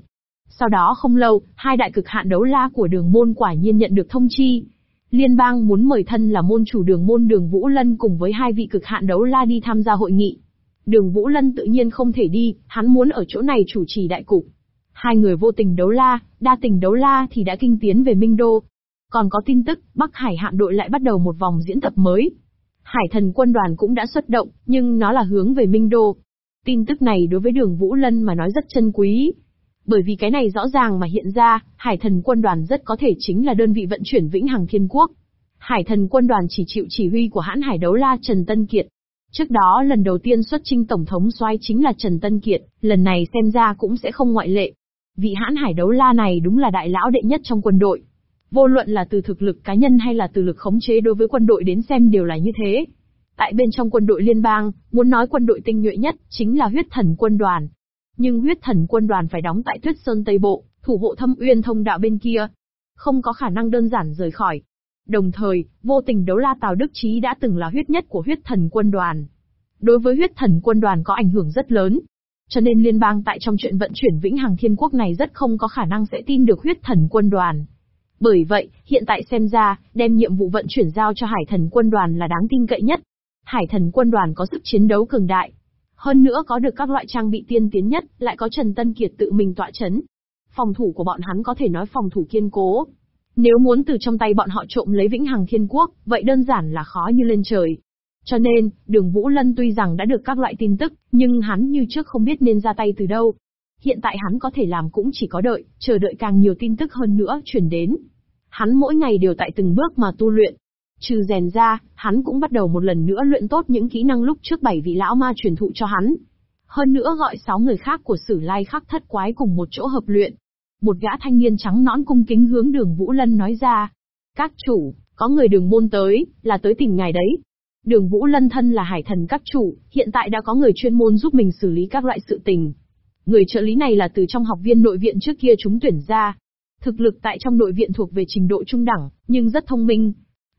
Sau đó không lâu, hai đại cực hạn đấu la của đường môn quả nhiên nhận được thông chi. Liên bang muốn mời thân là môn chủ đường môn đường Vũ Lân cùng với hai vị cực hạn đấu la đi tham gia hội nghị. Đường Vũ Lân tự nhiên không thể đi, hắn muốn ở chỗ này chủ trì đại cục. Hai người vô tình đấu la, đa tình đấu la thì đã kinh tiến về Minh Đô. Còn có tin tức, Bắc Hải hạm đội lại bắt đầu một vòng diễn tập mới. Hải thần quân đoàn cũng đã xuất động, nhưng nó là hướng về Minh Đô. Tin tức này đối với đường Vũ Lân mà nói rất chân quý. Bởi vì cái này rõ ràng mà hiện ra, Hải thần quân đoàn rất có thể chính là đơn vị vận chuyển Vĩnh Hằng Thiên Quốc. Hải thần quân đoàn chỉ chịu chỉ huy của hãn hải đấu la Trần Tân Kiệt. Trước đó lần đầu tiên xuất trinh tổng thống xoay chính là Trần Tân Kiệt, lần này xem ra cũng sẽ không ngoại lệ. Vị hãn hải đấu la này đúng là đại lão đệ nhất trong quân đội. Vô luận là từ thực lực cá nhân hay là từ lực khống chế đối với quân đội đến xem đều là như thế. Tại bên trong quân đội liên bang, muốn nói quân đội tinh nhuệ nhất, chính là huyết thần quân đoàn. Nhưng huyết thần quân đoàn phải đóng tại Tuyết Sơn Tây Bộ, thủ hộ thâm uyên thông đạo bên kia. Không có khả năng đơn giản rời khỏi. Đồng thời, vô tình đấu la Tào Đức Trí đã từng là huyết nhất của huyết thần quân đoàn. Đối với huyết thần quân đoàn có ảnh hưởng rất lớn, cho nên liên bang tại trong chuyện vận chuyển Vĩnh Hằng Thiên Quốc này rất không có khả năng sẽ tin được huyết thần quân đoàn. Bởi vậy, hiện tại xem ra, đem nhiệm vụ vận chuyển giao cho Hải thần quân đoàn là đáng tin cậy nhất. Hải thần quân đoàn có sức chiến đấu cường đại. Hơn nữa có được các loại trang bị tiên tiến nhất, lại có Trần Tân Kiệt tự mình tọa chấn. Phòng thủ của bọn hắn có thể nói phòng thủ kiên cố. Nếu muốn từ trong tay bọn họ trộm lấy Vĩnh Hằng Thiên Quốc, vậy đơn giản là khó như lên trời. Cho nên, đường Vũ Lân tuy rằng đã được các loại tin tức, nhưng hắn như trước không biết nên ra tay từ đâu. Hiện tại hắn có thể làm cũng chỉ có đợi, chờ đợi càng nhiều tin tức hơn nữa truyền đến. Hắn mỗi ngày đều tại từng bước mà tu luyện. Trừ rèn ra, hắn cũng bắt đầu một lần nữa luyện tốt những kỹ năng lúc trước bảy vị lão ma truyền thụ cho hắn. Hơn nữa gọi sáu người khác của sử lai khắc thất quái cùng một chỗ hợp luyện. Một gã thanh niên trắng nõn cung kính hướng đường Vũ Lân nói ra. Các chủ, có người đường môn tới, là tới tìm ngài đấy. Đường Vũ Lân thân là hải thần các chủ, hiện tại đã có người chuyên môn giúp mình xử lý các loại sự tình. Người trợ lý này là từ trong học viên nội viện trước kia chúng tuyển ra. Thực lực tại trong nội viện thuộc về trình độ trung đẳng, nhưng rất thông minh.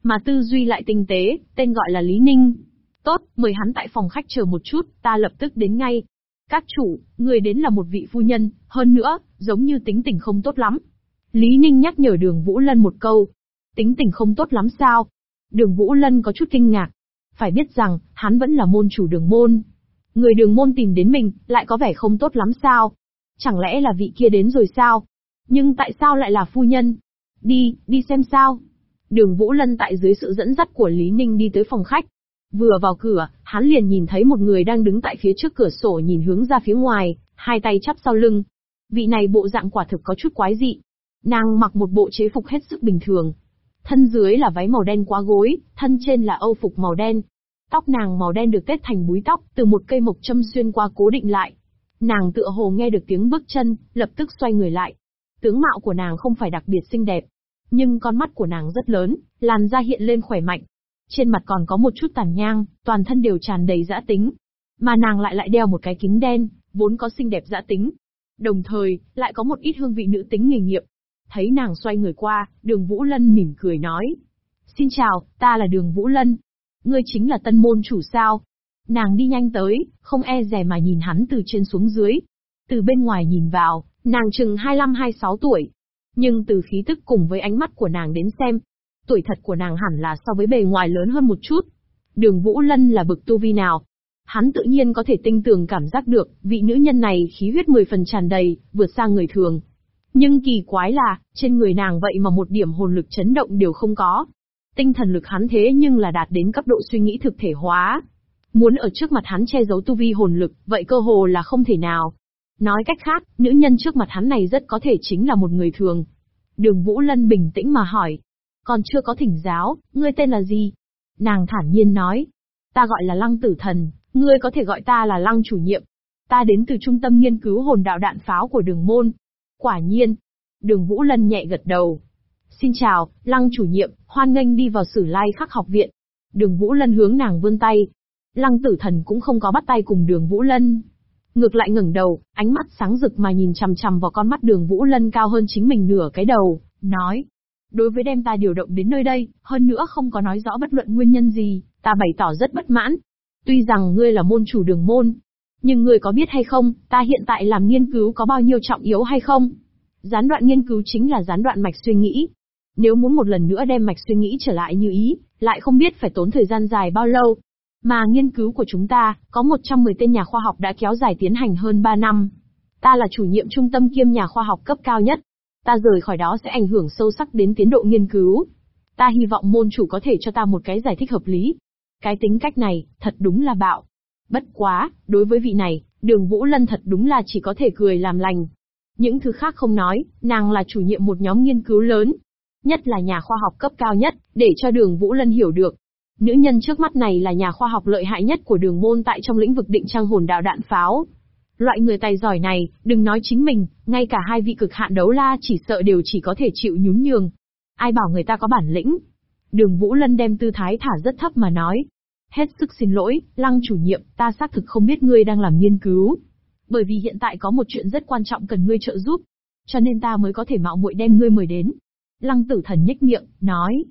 Mà tư duy lại tinh tế, tên gọi là Lý Ninh. Tốt, mời hắn tại phòng khách chờ một chút, ta lập tức đến ngay. Các chủ, người đến là một vị phu nhân, hơn nữa, giống như tính tình không tốt lắm. Lý Ninh nhắc nhở đường Vũ Lân một câu. Tính tình không tốt lắm sao? Đường Vũ Lân có chút kinh ngạc. Phải biết rằng, hắn vẫn là môn chủ đường môn. Người đường môn tìm đến mình, lại có vẻ không tốt lắm sao? Chẳng lẽ là vị kia đến rồi sao? Nhưng tại sao lại là phu nhân? Đi, đi xem sao. Đường Vũ Lân tại dưới sự dẫn dắt của Lý Ninh đi tới phòng khách. Vừa vào cửa, hắn liền nhìn thấy một người đang đứng tại phía trước cửa sổ nhìn hướng ra phía ngoài, hai tay chắp sau lưng. Vị này bộ dạng quả thực có chút quái dị. Nàng mặc một bộ chế phục hết sức bình thường. Thân dưới là váy màu đen quá gối, thân trên là âu phục màu đen. Tóc nàng màu đen được tết thành búi tóc, từ một cây mộc châm xuyên qua cố định lại. Nàng tựa hồ nghe được tiếng bước chân, lập tức xoay người lại. Tướng mạo của nàng không phải đặc biệt xinh đẹp, nhưng con mắt của nàng rất lớn, làn da hiện lên khỏe mạnh. trên mặt còn có một chút tàn nhang, toàn thân đều tràn đầy dã tính. Mà nàng lại lại đeo một cái kính đen, vốn có xinh đẹp dã tính. Đồng thời, lại có một ít hương vị nữ tính nghề nghiệp. Thấy nàng xoay người qua, đường Vũ Lân mỉm cười nói. Xin chào, ta là đường Vũ Lân. Ngươi chính là tân môn chủ sao? Nàng đi nhanh tới, không e rè mà nhìn hắn từ trên xuống dưới. Từ bên ngoài nhìn vào, nàng chừng 25-26 tuổi. Nhưng từ khí tức cùng với ánh mắt của nàng đến xem, tuổi thật của nàng hẳn là so với bề ngoài lớn hơn một chút. Đường Vũ Lân là bực tu vi nào? Hắn tự nhiên có thể tinh tường cảm giác được, vị nữ nhân này khí huyết 10 phần tràn đầy, vượt xa người thường. Nhưng kỳ quái là, trên người nàng vậy mà một điểm hồn lực chấn động đều không có. Tinh thần lực hắn thế nhưng là đạt đến cấp độ suy nghĩ thực thể hóa. Muốn ở trước mặt hắn che giấu tu vi hồn lực, vậy cơ hồ là không thể nào. Nói cách khác, nữ nhân trước mặt hắn này rất có thể chính là một người thường. Đường Vũ Lân bình tĩnh mà hỏi, còn chưa có thỉnh giáo, ngươi tên là gì? Nàng thản nhiên nói. Ta gọi là lăng tử thần, ngươi có thể gọi ta là lăng chủ nhiệm. Ta đến từ trung tâm nghiên cứu hồn đạo đạn pháo của đường môn. Quả nhiên. Đường Vũ Lân nhẹ gật đầu. Xin chào, lăng chủ nhiệm, hoan nghênh đi vào sử lai khắc học viện. Đường Vũ Lân hướng nàng vươn tay. Lăng tử thần cũng không có bắt tay cùng đường Vũ Lân. Ngược lại ngẩng đầu, ánh mắt sáng rực mà nhìn chằm chằm vào con mắt đường Vũ Lân cao hơn chính mình nửa cái đầu, nói, Đối với đem ta điều động đến nơi đây, hơn nữa không có nói rõ bất luận nguyên nhân gì, ta bày tỏ rất bất mãn. Tuy rằng ngươi là môn chủ đường môn, nhưng ngươi có biết hay không, ta hiện tại làm nghiên cứu có bao nhiêu trọng yếu hay không? Gián đoạn nghiên cứu chính là gián đoạn mạch suy nghĩ. Nếu muốn một lần nữa đem mạch suy nghĩ trở lại như ý, lại không biết phải tốn thời gian dài bao lâu. Mà nghiên cứu của chúng ta, có 110 tên nhà khoa học đã kéo dài tiến hành hơn 3 năm. Ta là chủ nhiệm trung tâm kiêm nhà khoa học cấp cao nhất, Ta rời khỏi đó sẽ ảnh hưởng sâu sắc đến tiến độ nghiên cứu. Ta hy vọng môn chủ có thể cho ta một cái giải thích hợp lý. Cái tính cách này, thật đúng là bạo. Bất quá, đối với vị này, đường Vũ Lân thật đúng là chỉ có thể cười làm lành. Những thứ khác không nói, nàng là chủ nhiệm một nhóm nghiên cứu lớn. Nhất là nhà khoa học cấp cao nhất, để cho đường Vũ Lân hiểu được. Nữ nhân trước mắt này là nhà khoa học lợi hại nhất của đường môn tại trong lĩnh vực định trang hồn đạo đạn pháo. Loại người tài giỏi này, đừng nói chính mình, ngay cả hai vị cực hạn đấu la chỉ sợ đều chỉ có thể chịu nhún nhường. Ai bảo người ta có bản lĩnh? Đường Vũ Lân đem tư thái thả rất thấp mà nói. Hết sức xin lỗi, lăng chủ nhiệm, ta xác thực không biết ngươi đang làm nghiên cứu. Bởi vì hiện tại có một chuyện rất quan trọng cần ngươi trợ giúp. Cho nên ta mới có thể mạo muội đem ngươi mời đến. Lăng tử thần nhếch miệng, nói.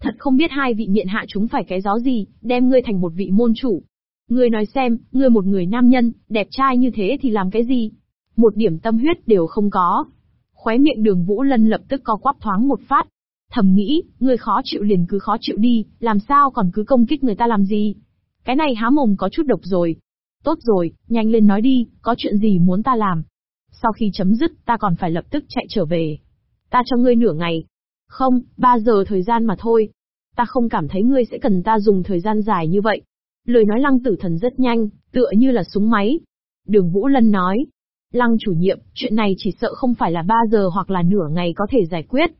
Thật không biết hai vị miện hạ chúng phải cái gió gì, đem ngươi thành một vị môn chủ. Ngươi nói xem, ngươi một người nam nhân, đẹp trai như thế thì làm cái gì? Một điểm tâm huyết đều không có. Khóe miệng đường Vũ Lân lập tức co quắp thoáng một phát. Thầm nghĩ, ngươi khó chịu liền cứ khó chịu đi, làm sao còn cứ công kích người ta làm gì? Cái này há mồm có chút độc rồi. Tốt rồi, nhanh lên nói đi, có chuyện gì muốn ta làm? Sau khi chấm dứt, ta còn phải lập tức chạy trở về. Ta cho ngươi nửa ngày. Không, ba giờ thời gian mà thôi. Ta không cảm thấy ngươi sẽ cần ta dùng thời gian dài như vậy. Lời nói lăng tử thần rất nhanh, tựa như là súng máy. Đường Vũ Lân nói. Lăng chủ nhiệm, chuyện này chỉ sợ không phải là 3 giờ hoặc là nửa ngày có thể giải quyết.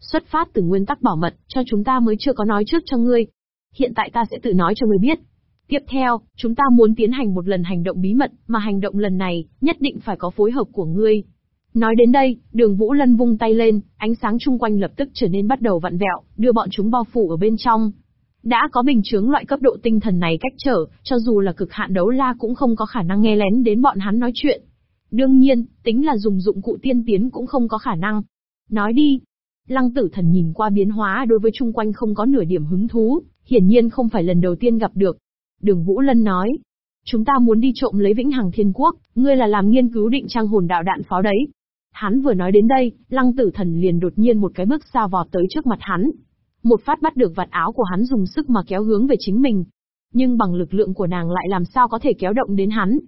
Xuất phát từ nguyên tắc bảo mật, cho chúng ta mới chưa có nói trước cho ngươi. Hiện tại ta sẽ tự nói cho ngươi biết. Tiếp theo, chúng ta muốn tiến hành một lần hành động bí mật, mà hành động lần này, nhất định phải có phối hợp của ngươi. Nói đến đây, đường Vũ Lân vung tay lên, ánh sáng chung quanh lập tức trở nên bắt đầu vặn vẹo, đưa bọn chúng bao phủ ở bên trong. Đã có bình chướng loại cấp độ tinh thần này cách trở, cho dù là cực hạn đấu la cũng không có khả năng nghe lén đến bọn hắn nói chuyện. Đương nhiên, tính là dùng dụng cụ tiên tiến cũng không có khả năng. Nói đi. Lăng tử thần nhìn qua biến hóa đối với chung quanh không có nửa điểm hứng thú, hiển nhiên không phải lần đầu tiên gặp được. Đường Vũ Lân nói. Chúng ta muốn đi trộm lấy vĩnh hằng thiên quốc, ngươi là làm nghiên cứu định trang hồn đạo đạn pháo đấy. Hắn vừa nói đến đây, lăng tử thần liền đột nhiên một cái bước xa vọt tới trước mặt hắn, một phát bắt được vạt áo của hắn dùng sức mà kéo hướng về chính mình. Nhưng bằng lực lượng của nàng lại làm sao có thể kéo động đến hắn.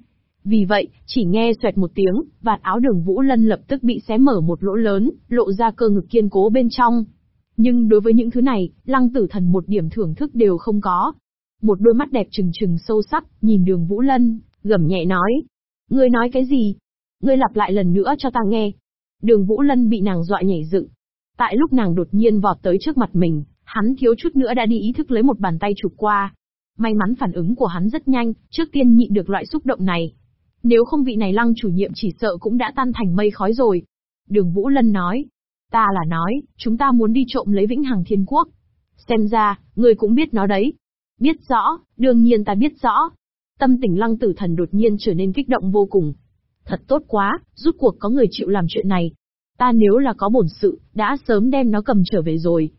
Vì vậy, chỉ nghe xoẹt một tiếng, vạt áo đường Vũ Lân lập tức bị xé mở một lỗ lớn, lộ ra cơ ngực kiên cố bên trong. Nhưng đối với những thứ này, lăng tử thần một điểm thưởng thức đều không có. Một đôi mắt đẹp trừng trừng sâu sắc, nhìn đường Vũ Lân, gầm nhẹ nói. Ngươi nói cái gì? Ngươi lặp lại lần nữa cho ta nghe. Đường Vũ Lân bị nàng dọa nhảy dựng, Tại lúc nàng đột nhiên vọt tới trước mặt mình, hắn thiếu chút nữa đã đi ý thức lấy một bàn tay chụp qua. May mắn phản ứng của hắn rất nhanh, trước tiên nhịn được loại xúc động này. Nếu không vị này lăng chủ nhiệm chỉ sợ cũng đã tan thành mây khói rồi. Đường Vũ Lân nói. Ta là nói, chúng ta muốn đi trộm lấy vĩnh hằng thiên quốc. Xem ra, ngươi cũng biết nó đấy. Biết rõ, đương nhiên ta biết rõ. Tâm tình lăng tử thần đột nhiên trở nên kích động vô cùng. Thật tốt quá, rút cuộc có người chịu làm chuyện này. Ta nếu là có bổn sự, đã sớm đem nó cầm trở về rồi.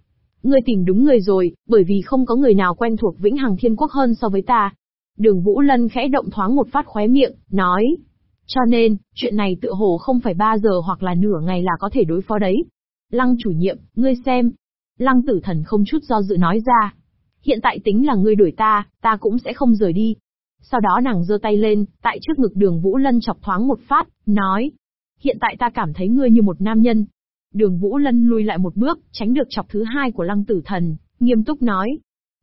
Ngươi tìm đúng người rồi, bởi vì không có người nào quen thuộc Vĩnh Hằng Thiên Quốc hơn so với ta. Đường Vũ Lân khẽ động thoáng một phát khóe miệng, nói. Cho nên, chuyện này tựa hồ không phải 3 giờ hoặc là nửa ngày là có thể đối phó đấy. Lăng chủ nhiệm, ngươi xem. Lăng tử thần không chút do dự nói ra. Hiện tại tính là ngươi đuổi ta, ta cũng sẽ không rời đi. Sau đó nàng giơ tay lên, tại trước ngực đường Vũ Lân chọc thoáng một phát, nói. Hiện tại ta cảm thấy ngươi như một nam nhân. Đường Vũ Lân lùi lại một bước, tránh được chọc thứ hai của lăng tử thần, nghiêm túc nói.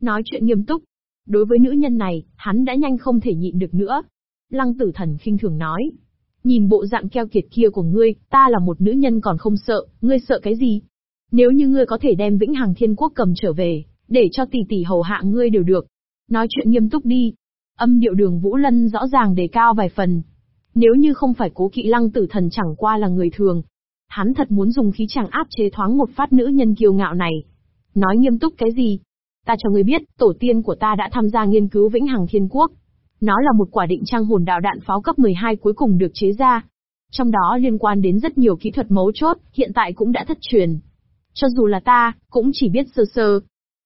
Nói chuyện nghiêm túc. Đối với nữ nhân này, hắn đã nhanh không thể nhịn được nữa. Lăng tử thần khinh thường nói. Nhìn bộ dạng keo kiệt kia của ngươi, ta là một nữ nhân còn không sợ, ngươi sợ cái gì? Nếu như ngươi có thể đem Vĩnh Hằng Thiên Quốc cầm trở về, để cho tỷ tỷ hầu hạ ngươi đều được. Nói chuyện nghiêm túc đi. Âm điệu đường Vũ Lân rõ ràng đề cao vài phần. Nếu như không phải cố kỵ lăng tử thần chẳng qua là người thường. Hắn thật muốn dùng khí chàng áp chế thoáng một phát nữ nhân kiêu ngạo này. Nói nghiêm túc cái gì? Ta cho ngươi biết, tổ tiên của ta đã tham gia nghiên cứu Vĩnh Hằng Thiên Quốc. Nó là một quả định trang hồn đạo đạn pháo cấp 12 cuối cùng được chế ra. Trong đó liên quan đến rất nhiều kỹ thuật mấu chốt, hiện tại cũng đã thất truyền. Cho dù là ta, cũng chỉ biết sơ sơ.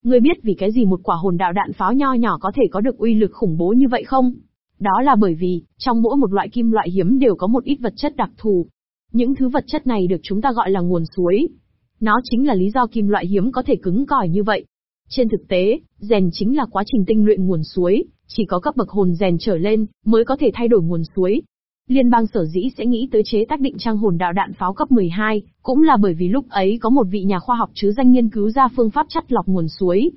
Ngươi biết vì cái gì một quả hồn đạo đạn pháo nho nhỏ có thể có được uy lực khủng bố như vậy không? Đó là bởi vì, trong mỗi một loại kim loại hiếm đều có một ít vật chất đặc thù. Những thứ vật chất này được chúng ta gọi là nguồn suối. Nó chính là lý do kim loại hiếm có thể cứng cỏi như vậy. Trên thực tế, rèn chính là quá trình tinh luyện nguồn suối, chỉ có cấp bậc hồn rèn trở lên, mới có thể thay đổi nguồn suối. Liên bang sở dĩ sẽ nghĩ tới chế tác định trang hồn đạo đạn pháo cấp 12, cũng là bởi vì lúc ấy có một vị nhà khoa học chứ danh nghiên cứu ra phương pháp chắt lọc nguồn suối.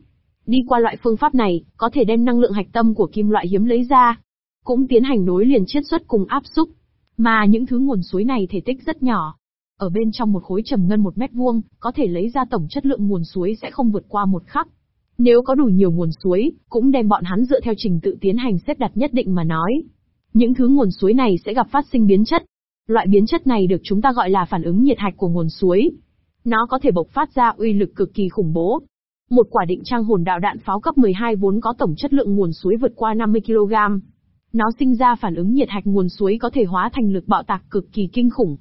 Đi qua loại phương pháp này, có thể đem năng lượng hạch tâm của kim loại hiếm lấy ra, cũng tiến hành nối liền chiết xuất cùng áp xúc. Mà những thứ nguồn suối này thể tích rất nhỏ. Ở bên trong một khối trầm ngân một mét vuông, có thể lấy ra tổng chất lượng nguồn suối sẽ không vượt qua một khắc. Nếu có đủ nhiều nguồn suối, cũng đem bọn hắn dựa theo trình tự tiến hành xếp đặt nhất định mà nói. Những thứ nguồn suối này sẽ gặp phát sinh biến chất. Loại biến chất này được chúng ta gọi là phản ứng nhiệt hạch của nguồn suối. Nó có thể bộc phát ra uy lực cực kỳ khủng bố. Một quả định trang hồn đạo đạn pháo cấp 12 vốn có tổng chất lượng nguồn suối vượt qua 50 kg. Nó sinh ra phản ứng nhiệt hạch nguồn suối có thể hóa thành lực bạo tạc cực kỳ kinh khủng.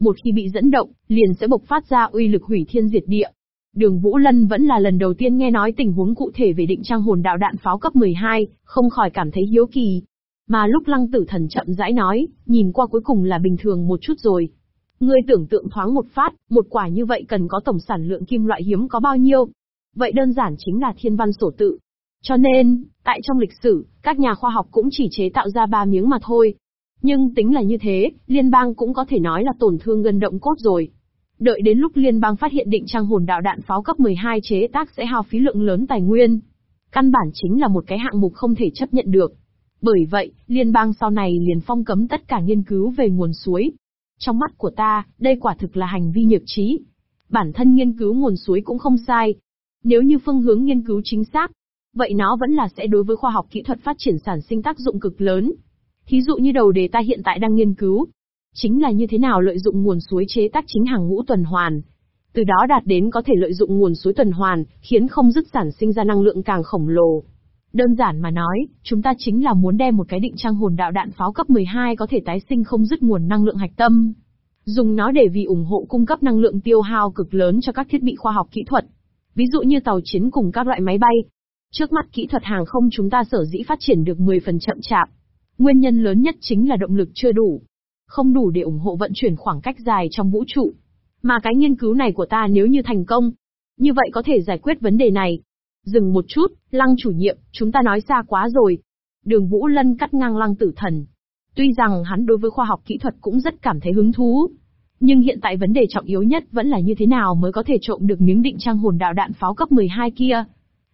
Một khi bị dẫn động, liền sẽ bộc phát ra uy lực hủy thiên diệt địa. Đường Vũ Lân vẫn là lần đầu tiên nghe nói tình huống cụ thể về định trang hồn đạo đạn pháo cấp 12, không khỏi cảm thấy hiếu kỳ. Mà lúc lăng tử thần chậm rãi nói, nhìn qua cuối cùng là bình thường một chút rồi. Ngươi tưởng tượng thoáng một phát, một quả như vậy cần có tổng sản lượng kim loại hiếm có bao nhiêu? Vậy đơn giản chính là thiên văn sổ tự. Cho nên, tại trong lịch sử, các nhà khoa học cũng chỉ chế tạo ra ba miếng mà thôi. Nhưng tính là như thế, liên bang cũng có thể nói là tổn thương gần động cốt rồi. Đợi đến lúc liên bang phát hiện định trang hồn đạo đạn pháo cấp 12 chế tác sẽ hao phí lượng lớn tài nguyên. Căn bản chính là một cái hạng mục không thể chấp nhận được. Bởi vậy, liên bang sau này liền phong cấm tất cả nghiên cứu về nguồn suối. Trong mắt của ta, đây quả thực là hành vi nhược trí. Bản thân nghiên cứu nguồn suối cũng không sai. Nếu như phương hướng nghiên cứu chính xác, vậy nó vẫn là sẽ đối với khoa học kỹ thuật phát triển sản sinh tác dụng cực lớn. Thí dụ như đầu đề ta hiện tại đang nghiên cứu, chính là như thế nào lợi dụng nguồn suối chế tác chính hàng ngũ tuần hoàn. Từ đó đạt đến có thể lợi dụng nguồn suối tuần hoàn, khiến không dứt sản sinh ra năng lượng càng khổng lồ. Đơn giản mà nói, chúng ta chính là muốn đem một cái định trang hồn đạo đạn pháo cấp 12 có thể tái sinh không dứt nguồn năng lượng hạch tâm. Dùng nó để vì ủng hộ cung cấp năng lượng tiêu hao cực lớn cho các thiết bị khoa học kỹ thuật. Ví dụ như tàu chiến cùng các loại máy bay. Trước mắt kỹ thuật hàng không chúng ta sở dĩ phát triển được 10 phần chậm chạp. Nguyên nhân lớn nhất chính là động lực chưa đủ không đủ để ủng hộ vận chuyển khoảng cách dài trong vũ trụ. Mà cái nghiên cứu này của ta nếu như thành công, như vậy có thể giải quyết vấn đề này. Dừng một chút, lăng chủ nhiệm, chúng ta nói xa quá rồi. Đường Vũ Lân cắt ngang lăng tử thần. Tuy rằng hắn đối với khoa học kỹ thuật cũng rất cảm thấy hứng thú. Nhưng hiện tại vấn đề trọng yếu nhất vẫn là như thế nào mới có thể trộm được miếng định trang hồn đạo đạn pháo cấp 12 kia.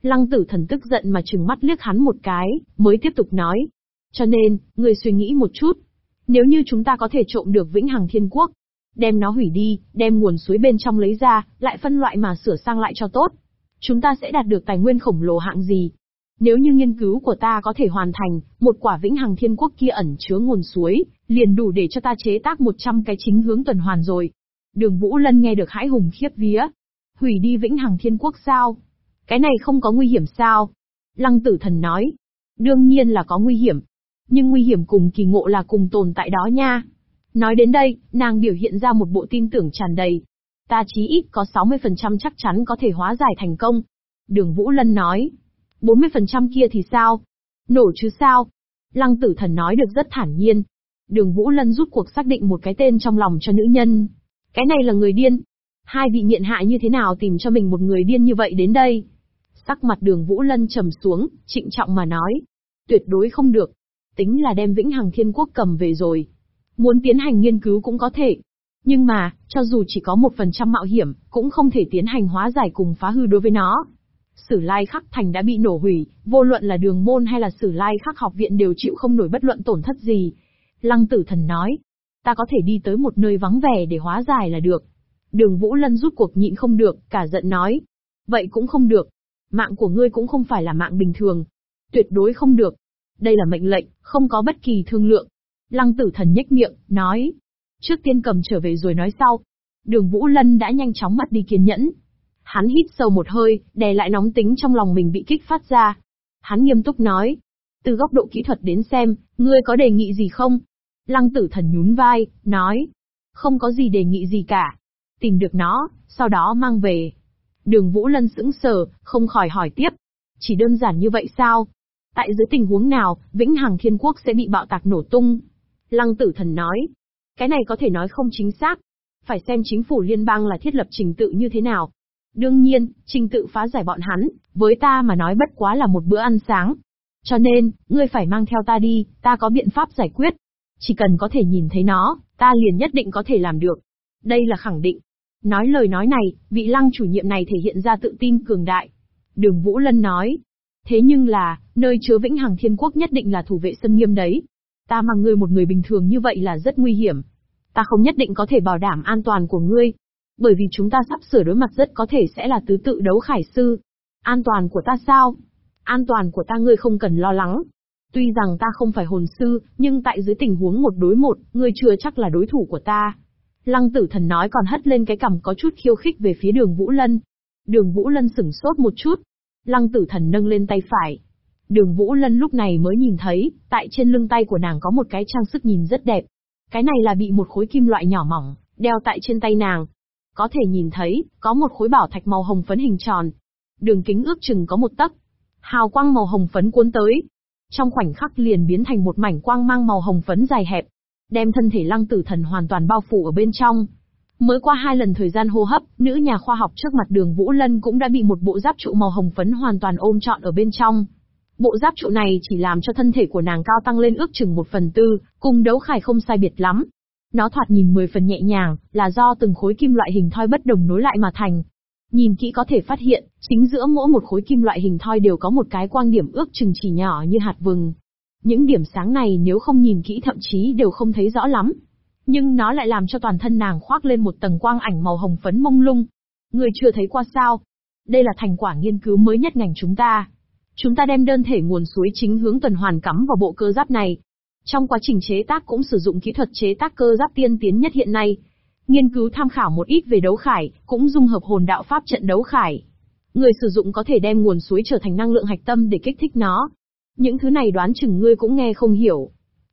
Lăng tử thần tức giận mà trừng mắt liếc hắn một cái, mới tiếp tục nói. Cho nên, người suy nghĩ một chút, nếu như chúng ta có thể trộm được Vĩnh Hằng Thiên Quốc, đem nó hủy đi, đem nguồn suối bên trong lấy ra, lại phân loại mà sửa sang lại cho tốt, chúng ta sẽ đạt được tài nguyên khổng lồ hạng gì? Nếu như nghiên cứu của ta có thể hoàn thành, một quả Vĩnh Hằng Thiên Quốc kia ẩn chứa nguồn suối, liền đủ để cho ta chế tác 100 cái chính hướng tuần hoàn rồi. Đường Vũ Lân nghe được hãi hùng khiếp vía. Hủy đi Vĩnh Hằng Thiên Quốc sao? Cái này không có nguy hiểm sao? Lăng tử thần nói. Đương nhiên là có nguy hiểm. Nhưng nguy hiểm cùng kỳ ngộ là cùng tồn tại đó nha. Nói đến đây, nàng biểu hiện ra một bộ tin tưởng tràn đầy. Ta chí ít có 60% chắc chắn có thể hóa giải thành công. Đường Vũ Lân nói. 40% kia thì sao? Nổ chứ sao? Lăng tử thần nói được rất thản nhiên. Đường Vũ Lân rút cuộc xác định một cái tên trong lòng cho nữ nhân. Cái này là người điên. Hai vị nghiện hại như thế nào tìm cho mình một người điên như vậy đến đây? Sắc mặt đường Vũ Lân trầm xuống, trịnh trọng mà nói. Tuyệt đối không được. Tính là đem Vĩnh Hằng Thiên Quốc cầm về rồi. Muốn tiến hành nghiên cứu cũng có thể. Nhưng mà, cho dù chỉ có một phần trăm mạo hiểm, cũng không thể tiến hành hóa giải cùng phá hư đối với nó. Sử Lai Khắc Thành đã bị nổ hủy, vô luận là đường môn hay là Sử Lai Khắc học viện đều chịu không nổi bất luận tổn thất gì. Lăng tử thần nói, ta có thể đi tới một nơi vắng vẻ để hóa giải là được. Đường Vũ Lân rút cuộc nhịn không được, cả giận nói. Vậy cũng không được. Mạng của ngươi cũng không phải là mạng bình thường. Tuyệt đối không được. Đây là mệnh lệnh, không có bất kỳ thương lượng. Lăng tử thần nhếch miệng, nói. Trước tiên cầm trở về rồi nói sau. Đường Vũ Lân đã nhanh chóng mặt đi kiên nhẫn. Hắn hít sâu một hơi, đè lại nóng tính trong lòng mình bị kích phát ra. Hắn nghiêm túc nói. Từ góc độ kỹ thuật đến xem, ngươi có đề nghị gì không? Lăng tử thần nhún vai, nói. Không có gì đề nghị gì cả. Tìm được nó, sau đó mang về. Đường Vũ Lân sững sờ, không khỏi hỏi tiếp. Chỉ đơn giản như vậy sao? Tại dưới tình huống nào, Vĩnh Hằng Thiên Quốc sẽ bị bạo tạc nổ tung? Lăng tử thần nói. Cái này có thể nói không chính xác. Phải xem chính phủ liên bang là thiết lập trình tự như thế nào. Đương nhiên, trình tự phá giải bọn hắn, với ta mà nói bất quá là một bữa ăn sáng. Cho nên, ngươi phải mang theo ta đi, ta có biện pháp giải quyết. Chỉ cần có thể nhìn thấy nó, ta liền nhất định có thể làm được. Đây là khẳng định. Nói lời nói này, vị lăng chủ nhiệm này thể hiện ra tự tin cường đại. Đường Vũ Lân nói. Thế nhưng là, nơi chứa vĩnh hằng thiên quốc nhất định là thủ vệ sân nghiêm đấy. Ta mang ngươi một người bình thường như vậy là rất nguy hiểm. Ta không nhất định có thể bảo đảm an toàn của ngươi. Bởi vì chúng ta sắp sửa đối mặt rất có thể sẽ là tứ tự đấu khải sư. An toàn của ta sao? An toàn của ta ngươi không cần lo lắng. Tuy rằng ta không phải hồn sư, nhưng tại dưới tình huống một đối một, ngươi chưa chắc là đối thủ của ta. Lăng tử thần nói còn hất lên cái cằm có chút khiêu khích về phía đường Vũ Lân. Đường Vũ Lân sửng sốt một chút. Lăng tử thần nâng lên tay phải. Đường Vũ Lân lúc này mới nhìn thấy, tại trên lưng tay của nàng có một cái trang sức nhìn rất đẹp. Cái này là bị một khối kim loại nhỏ mỏng, đeo tại trên tay nàng. Có thể nhìn thấy, có một khối bảo thạch màu hồng phấn hình tròn. Đường kính ước chừng có một tấc. Hào quang màu hồng phấn cuốn tới. Trong khoảnh khắc liền biến thành một mảnh quang mang màu hồng phấn dài hẹp, đem thân thể lăng tử thần hoàn toàn bao phủ ở bên trong. Mới qua hai lần thời gian hô hấp, nữ nhà khoa học trước mặt đường Vũ Lân cũng đã bị một bộ giáp trụ màu hồng phấn hoàn toàn ôm trọn ở bên trong. Bộ giáp trụ này chỉ làm cho thân thể của nàng cao tăng lên ước chừng một phần tư, cùng đấu khải không sai biệt lắm. Nó thoạt nhìn mười phần nhẹ nhàng, là do từng khối kim loại hình thoi bất đồng nối lại mà thành. Nhìn kỹ có thể phát hiện, chính giữa mỗi một khối kim loại hình thoi đều có một cái quang điểm ước chừng chỉ nhỏ như hạt vừng, những điểm sáng này nếu không nhìn kỹ thậm chí đều không thấy rõ lắm. Nhưng nó lại làm cho toàn thân nàng khoác lên một tầng quang ảnh màu hồng phấn mông lung. Người chưa thấy qua sao? Đây là thành quả nghiên cứu mới nhất ngành chúng ta. Chúng ta đem đơn thể nguồn suối chính hướng tuần hoàn cắm vào bộ cơ giáp này. Trong quá trình chế tác cũng sử dụng kỹ thuật chế tác cơ giáp tiên tiến nhất hiện nay. Nghiên cứu tham khảo một ít về đấu khải, cũng dung hợp hồn đạo pháp trận đấu khải. Người sử dụng có thể đem nguồn suối trở thành năng lượng hạch tâm để kích thích nó, những thứ này đoán chừng ngươi cũng nghe không hiểu.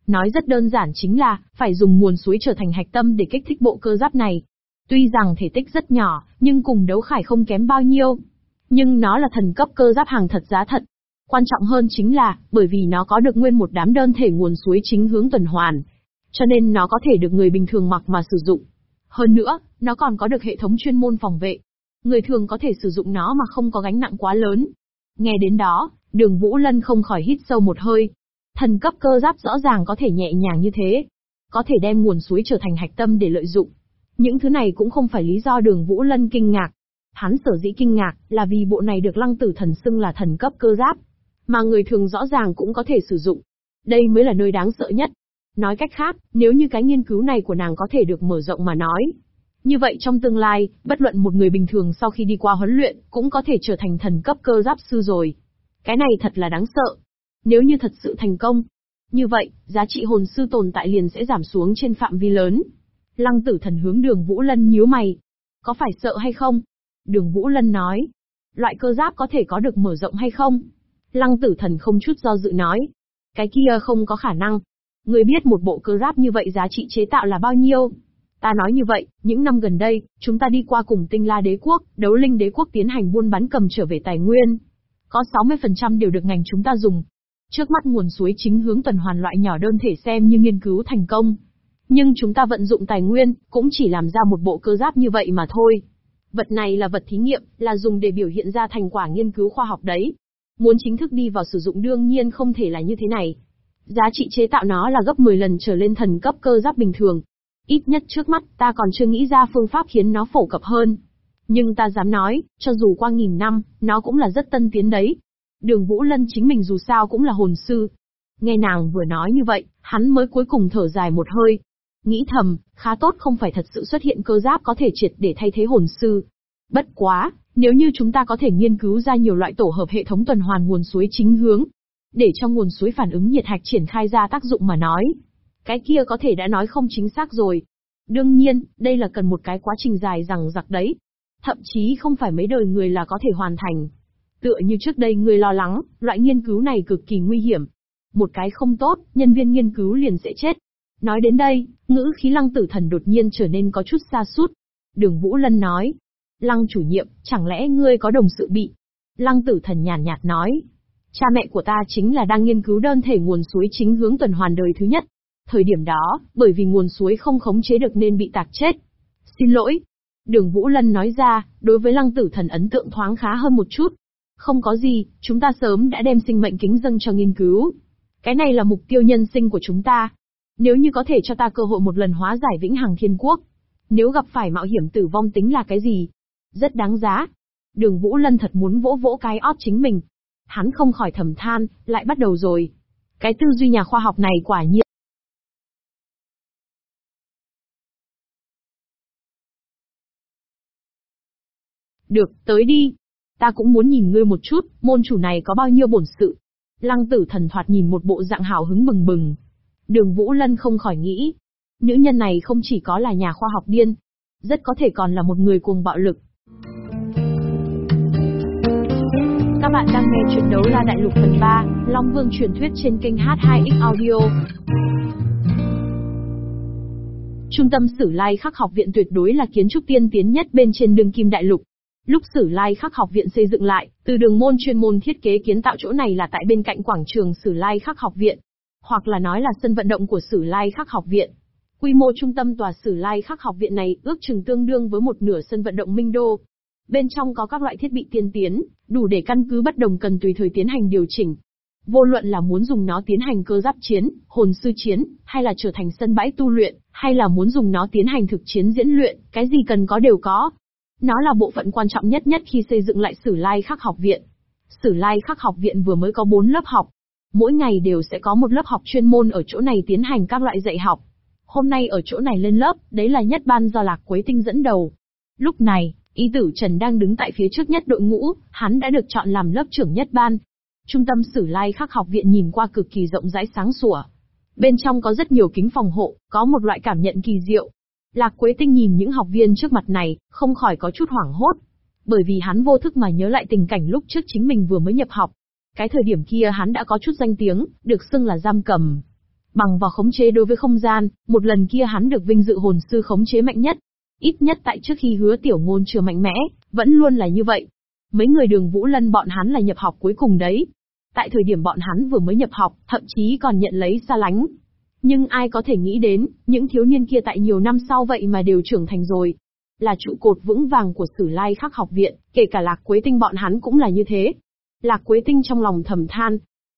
Nói rất đơn giản chính là, phải dùng nguồn suối trở thành hạch tâm để kích thích bộ cơ giáp này. Tuy rằng thể tích rất nhỏ, nhưng cùng đấu khải không kém bao nhiêu. Nhưng nó là thần cấp cơ giáp hàng thật giá thật. Quan trọng hơn chính là, bởi vì nó có được nguyên một đám đơn thể nguồn suối chính hướng tuần hoàn. Cho nên nó có thể được người bình thường mặc mà sử dụng. Hơn nữa, nó còn có được hệ thống chuyên môn phòng vệ. Người thường có thể sử dụng nó mà không có gánh nặng quá lớn. Nghe đến đó, Đường Vũ Lân không khỏi hít sâu một hơi. Thần cấp cơ giáp rõ ràng có thể nhẹ nhàng như thế. Có thể đem nguồn suối trở thành hạch tâm để lợi dụng. Những thứ này cũng không phải lý do đường Vũ Lân kinh ngạc. Hắn sở dĩ kinh ngạc là vì bộ này được lăng tử thần xưng là thần cấp cơ giáp. Mà người thường rõ ràng cũng có thể sử dụng. Đây mới là nơi đáng sợ nhất. Nói cách khác, nếu như cái nghiên cứu này của nàng có thể được mở rộng mà nói, như vậy trong tương lai, bất luận một người bình thường sau khi đi qua huấn luyện, cũng có thể trở thành thần cấp cơ giáp sư rồi. Cái này thật là đáng sợ. Nếu như thật sự thành công, như vậy, giá trị hồn sư tồn tại liền sẽ giảm xuống trên phạm vi lớn. Lăng tử thần hướng đường Vũ Lân nhíu mày. Có phải sợ hay không? Đường Vũ Lân nói. Loại cơ giáp có thể có được mở rộng hay không? Lăng tử thần không chút do dự nói. Cái kia không có khả năng. Người biết một bộ cơ giáp như vậy giá trị chế tạo là bao nhiêu? Ta nói như vậy, những năm gần đây, chúng ta đi qua cùng tinh la đế quốc, đấu linh đế quốc tiến hành buôn bán cầm trở về tài nguyên. Có 60% đều được ngành chúng ta dùng. Trước mắt nguồn suối chính hướng tuần hoàn loại nhỏ đơn thể xem như nghiên cứu thành công. Nhưng chúng ta vận dụng tài nguyên, cũng chỉ làm ra một bộ cơ giáp như vậy mà thôi. Vật này là vật thí nghiệm, là dùng để biểu hiện ra thành quả nghiên cứu khoa học đấy. Muốn chính thức đi vào sử dụng đương nhiên không thể là như thế này. Giá trị chế tạo nó là gấp 10 lần trở lên thần cấp cơ giáp bình thường. Ít nhất trước mắt, ta còn chưa nghĩ ra phương pháp khiến nó phổ cập hơn. Nhưng ta dám nói, cho dù qua nghìn năm, nó cũng là rất tân tiến đấy. Đường Vũ Lân chính mình dù sao cũng là hồn sư. Nghe nàng vừa nói như vậy, hắn mới cuối cùng thở dài một hơi. Nghĩ thầm, khá tốt không phải thật sự xuất hiện cơ giáp có thể triệt để thay thế hồn sư. Bất quá, nếu như chúng ta có thể nghiên cứu ra nhiều loại tổ hợp hệ thống tuần hoàn nguồn suối chính hướng, để cho nguồn suối phản ứng nhiệt hạch triển khai ra tác dụng mà nói, cái kia có thể đã nói không chính xác rồi. Đương nhiên, đây là cần một cái quá trình dài rằng giặc đấy. Thậm chí không phải mấy đời người là có thể hoàn thành. Tựa như trước đây người lo lắng, loại nghiên cứu này cực kỳ nguy hiểm. Một cái không tốt, nhân viên nghiên cứu liền sẽ chết. Nói đến đây, ngữ khí lăng tử thần đột nhiên trở nên có chút xa sút Đường Vũ Lân nói. Lăng chủ nhiệm, chẳng lẽ ngươi có đồng sự bị? Lăng tử thần nhàn nhạt, nhạt nói. Cha mẹ của ta chính là đang nghiên cứu đơn thể nguồn suối chính hướng tuần hoàn đời thứ nhất. Thời điểm đó, bởi vì nguồn suối không khống chế được nên bị tạc chết. Xin lỗi. Đường Vũ Lân nói ra, đối với lăng tử thần ấn tượng thoáng khá hơn một chút. Không có gì, chúng ta sớm đã đem sinh mệnh kính dâng cho nghiên cứu. Cái này là mục tiêu nhân sinh của chúng ta. Nếu như có thể cho ta cơ hội một lần hóa giải vĩnh hằng thiên quốc. Nếu gặp phải mạo hiểm tử vong tính là cái gì? Rất đáng giá. Đường Vũ Lân thật muốn vỗ vỗ cái ót chính mình. Hắn không khỏi thầm than, lại bắt đầu rồi. Cái tư duy nhà khoa học này quả nhiên. Được, tới đi. Ta cũng muốn nhìn ngươi một chút, môn chủ này có bao nhiêu bổn sự. Lăng tử thần thoạt nhìn một bộ dạng hào hứng bừng bừng. Đường Vũ Lân không khỏi nghĩ. Nữ nhân này không chỉ có là nhà khoa học điên, rất có thể còn là một người cuồng bạo lực. Các bạn đang nghe chuyện đấu la đại lục phần 3, Long Vương truyền thuyết trên kênh H2X Audio. Trung tâm Sử Lai Khắc học viện tuyệt đối là kiến trúc tiên tiến nhất bên trên đường kim đại lục. Lúc Sử Lai Khắc học viện xây dựng lại, từ đường môn chuyên môn thiết kế kiến tạo chỗ này là tại bên cạnh quảng trường Sử Lai Khắc học viện, hoặc là nói là sân vận động của Sử Lai Khắc học viện. Quy mô trung tâm tòa Sử Lai Khắc học viện này ước chừng tương đương với một nửa sân vận động Minh Đô. Bên trong có các loại thiết bị tiên tiến, đủ để căn cứ bất đồng cần tùy thời tiến hành điều chỉnh. Vô luận là muốn dùng nó tiến hành cơ giáp chiến, hồn sư chiến, hay là trở thành sân bãi tu luyện, hay là muốn dùng nó tiến hành thực chiến diễn luyện, cái gì cần có đều có. Nó là bộ phận quan trọng nhất nhất khi xây dựng lại Sử Lai Khắc học viện. Sử Lai Khắc học viện vừa mới có 4 lớp học. Mỗi ngày đều sẽ có một lớp học chuyên môn ở chỗ này tiến hành các loại dạy học. Hôm nay ở chỗ này lên lớp, đấy là nhất ban do Lạc Quế Tinh dẫn đầu. Lúc này, Y tử Trần đang đứng tại phía trước nhất đội ngũ, hắn đã được chọn làm lớp trưởng nhất ban. Trung tâm Sử Lai Khắc học viện nhìn qua cực kỳ rộng rãi sáng sủa. Bên trong có rất nhiều kính phòng hộ, có một loại cảm nhận kỳ diệu. Lạc Quế Tinh nhìn những học viên trước mặt này, không khỏi có chút hoảng hốt. Bởi vì hắn vô thức mà nhớ lại tình cảnh lúc trước chính mình vừa mới nhập học. Cái thời điểm kia hắn đã có chút danh tiếng, được xưng là giam cầm. Bằng vào khống chế đối với không gian, một lần kia hắn được vinh dự hồn sư khống chế mạnh nhất. Ít nhất tại trước khi hứa tiểu ngôn chưa mạnh mẽ, vẫn luôn là như vậy. Mấy người đường Vũ Lân bọn hắn là nhập học cuối cùng đấy. Tại thời điểm bọn hắn vừa mới nhập học, thậm chí còn nhận lấy xa lánh. Nhưng ai có thể nghĩ đến, những thiếu niên kia tại nhiều năm sau vậy mà đều trưởng thành rồi. Là trụ cột vững vàng của sử lai khắc học viện, kể cả lạc quế tinh bọn hắn cũng là như thế. Lạc quế tinh trong lòng thầm than.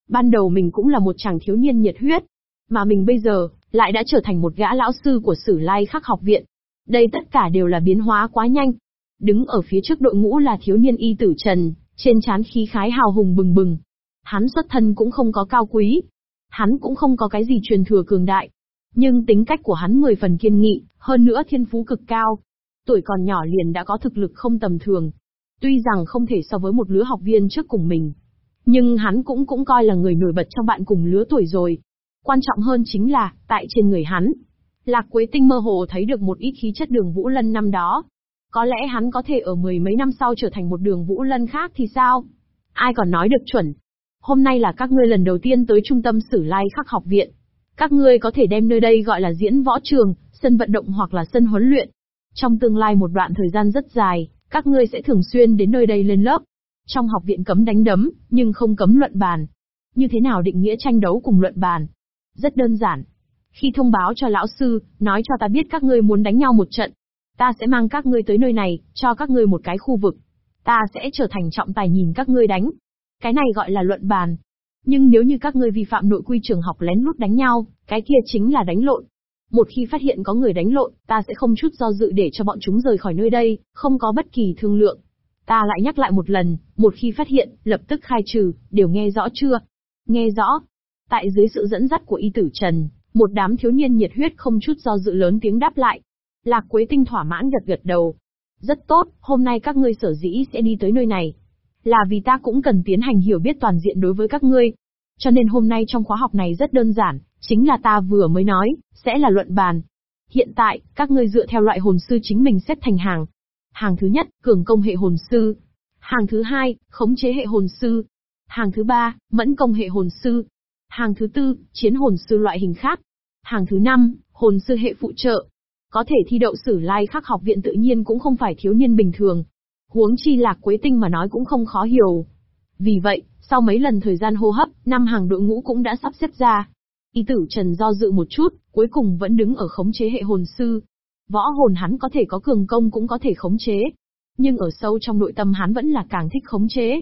Ban đầu mình cũng là một chàng thiếu niên nhiệt huyết. Mà mình bây giờ, lại đã trở thành một gã lão sư của sử lai khắc học viện. Đây tất cả đều là biến hóa quá nhanh. Đứng ở phía trước đội ngũ là thiếu niên y tử Trần, trên trán khí khái hào hùng bừng bừng. Hắn xuất thân cũng không có cao quý. Hắn cũng không có cái gì truyền thừa cường đại. Nhưng tính cách của hắn mười phần kiên nghị, hơn nữa thiên phú cực cao. Tuổi còn nhỏ liền đã có thực lực không tầm thường. Tuy rằng không thể so với một lứa học viên trước cùng mình. Nhưng hắn cũng cũng coi là người nổi bật trong bạn cùng lứa tuổi rồi. Quan trọng hơn chính là, tại trên người hắn, Lạc Quế Tinh mơ hồ thấy được một ít khí chất đường Vũ Lân năm đó. Có lẽ hắn có thể ở mười mấy năm sau trở thành một đường Vũ Lân khác thì sao? Ai còn nói được chuẩn. Hôm nay là các ngươi lần đầu tiên tới trung tâm Sử Lai Khắc học viện. Các ngươi có thể đem nơi đây gọi là diễn võ trường, sân vận động hoặc là sân huấn luyện. Trong tương lai một đoạn thời gian rất dài, các ngươi sẽ thường xuyên đến nơi đây lên lớp. Trong học viện cấm đánh đấm, nhưng không cấm luận bàn. Như thế nào định nghĩa tranh đấu cùng luận bàn? Rất đơn giản. Khi thông báo cho lão sư, nói cho ta biết các ngươi muốn đánh nhau một trận. Ta sẽ mang các ngươi tới nơi này, cho các ngươi một cái khu vực. Ta sẽ trở thành trọng tài nhìn các ngươi đánh. Cái này gọi là luận bàn. Nhưng nếu như các ngươi vi phạm nội quy trường học lén lút đánh nhau, cái kia chính là đánh lộn. Một khi phát hiện có người đánh lộn, ta sẽ không chút do dự để cho bọn chúng rời khỏi nơi đây, không có bất kỳ thương lượng. Ta lại nhắc lại một lần, một khi phát hiện, lập tức khai trừ, đều nghe rõ chưa? Nghe rõ. Tại dưới sự dẫn dắt của y tử Trần, một đám thiếu niên nhiệt huyết không chút do dự lớn tiếng đáp lại. Lạc Quế Tinh thỏa mãn gật gật đầu. Rất tốt, hôm nay các ngươi sở dĩ sẽ đi tới nơi này. Là vì ta cũng cần tiến hành hiểu biết toàn diện đối với các ngươi. Cho nên hôm nay trong khóa học này rất đơn giản, chính là ta vừa mới nói, sẽ là luận bàn. Hiện tại, các ngươi dựa theo loại hồn sư chính mình xếp thành hàng. Hàng thứ nhất, cường công hệ hồn sư. Hàng thứ hai, khống chế hệ hồn sư. Hàng thứ ba, mẫn công hệ hồn sư. Hàng thứ tư, chiến hồn sư loại hình khác. Hàng thứ năm, hồn sư hệ phụ trợ. Có thể thi đậu sử lai khắc học viện tự nhiên cũng không phải thiếu niên bình thường. Huống chi lạc quế tinh mà nói cũng không khó hiểu. Vì vậy, sau mấy lần thời gian hô hấp, năm hàng đội ngũ cũng đã sắp xếp ra. Y tử Trần do dự một chút, cuối cùng vẫn đứng ở khống chế hệ hồn sư. Võ hồn hắn có thể có cường công cũng có thể khống chế. Nhưng ở sâu trong nội tâm hắn vẫn là càng thích khống chế.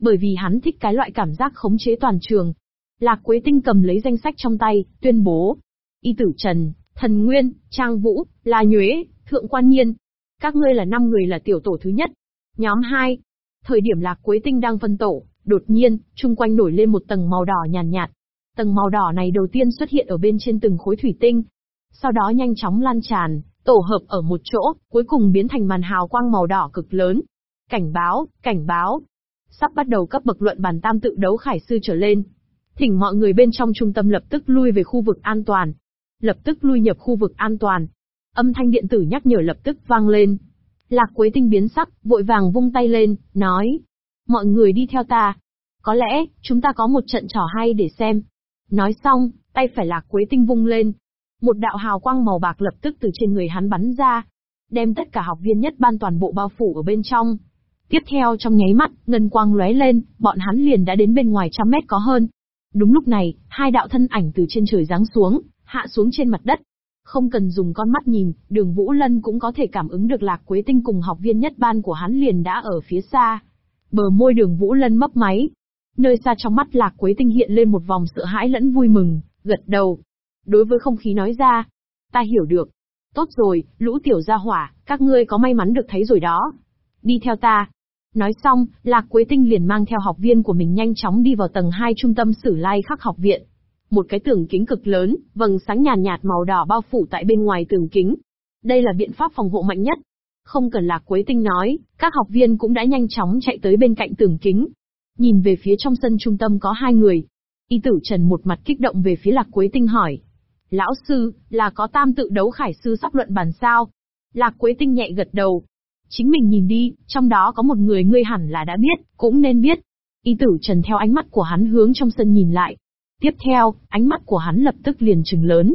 Bởi vì hắn thích cái loại cảm giác khống chế toàn trường. Lạc Quế Tinh cầm lấy danh sách trong tay, tuyên bố. Y tử Trần, Thần Nguyên, Trang Vũ, La Nhuế, Thượng Quan Nhiên. Các ngươi là năm người là tiểu tổ thứ nhất. Nhóm 2. Thời điểm Lạc Quế Tinh đang phân tổ, đột nhiên, chung quanh nổi lên một tầng màu đỏ nhàn nhạt, nhạt. Tầng màu đỏ này đầu tiên xuất hiện ở bên trên từng khối thủy tinh. Sau đó nhanh chóng lan tràn, tổ hợp ở một chỗ, cuối cùng biến thành màn hào quang màu đỏ cực lớn. Cảnh báo, cảnh báo. Sắp bắt đầu cấp bậc luận bàn tam tự đấu khải sư trở lên. Thỉnh mọi người bên trong trung tâm lập tức lui về khu vực an toàn. Lập tức lui nhập khu vực an toàn. Âm thanh điện tử nhắc nhở lập tức vang lên. Lạc Quế Tinh biến sắc, vội vàng vung tay lên, nói. Mọi người đi theo ta. Có lẽ, chúng ta có một trận trò hay để xem. Nói xong, tay phải Lạc Quế Tinh vung lên. Một đạo hào quang màu bạc lập tức từ trên người hắn bắn ra. Đem tất cả học viên nhất ban toàn bộ bao phủ ở bên trong. Tiếp theo trong nháy mắt, ngân quang lóe lên, bọn hắn liền đã đến bên ngoài trăm mét có hơn. Đúng lúc này, hai đạo thân ảnh từ trên trời giáng xuống, hạ xuống trên mặt đất. Không cần dùng con mắt nhìn, đường Vũ Lân cũng có thể cảm ứng được Lạc Quế Tinh cùng học viên nhất ban của hắn liền đã ở phía xa. Bờ môi đường Vũ Lân mấp máy. Nơi xa trong mắt Lạc Quế Tinh hiện lên một vòng sợ hãi lẫn vui mừng, gật đầu. Đối với không khí nói ra, ta hiểu được. Tốt rồi, lũ tiểu gia hỏa, các ngươi có may mắn được thấy rồi đó. Đi theo ta, Nói xong, Lạc Quế Tinh liền mang theo học viên của mình nhanh chóng đi vào tầng 2 trung tâm Sử Lai Khắc học viện. Một cái tường kính cực lớn, vầng sáng nhàn nhạt, nhạt màu đỏ bao phủ tại bên ngoài tường kính. Đây là biện pháp phòng hộ mạnh nhất. Không cần Lạc Quế Tinh nói, các học viên cũng đã nhanh chóng chạy tới bên cạnh tường kính. Nhìn về phía trong sân trung tâm có hai người. Y tử Trần một mặt kích động về phía Lạc Quế Tinh hỏi. Lão sư, là có tam tự đấu khải sư sắp luận bàn sao? Lạc Quế Tinh nhẹ gật đầu, Chính mình nhìn đi, trong đó có một người ngươi hẳn là đã biết, cũng nên biết. Y tử trần theo ánh mắt của hắn hướng trong sân nhìn lại. Tiếp theo, ánh mắt của hắn lập tức liền trừng lớn.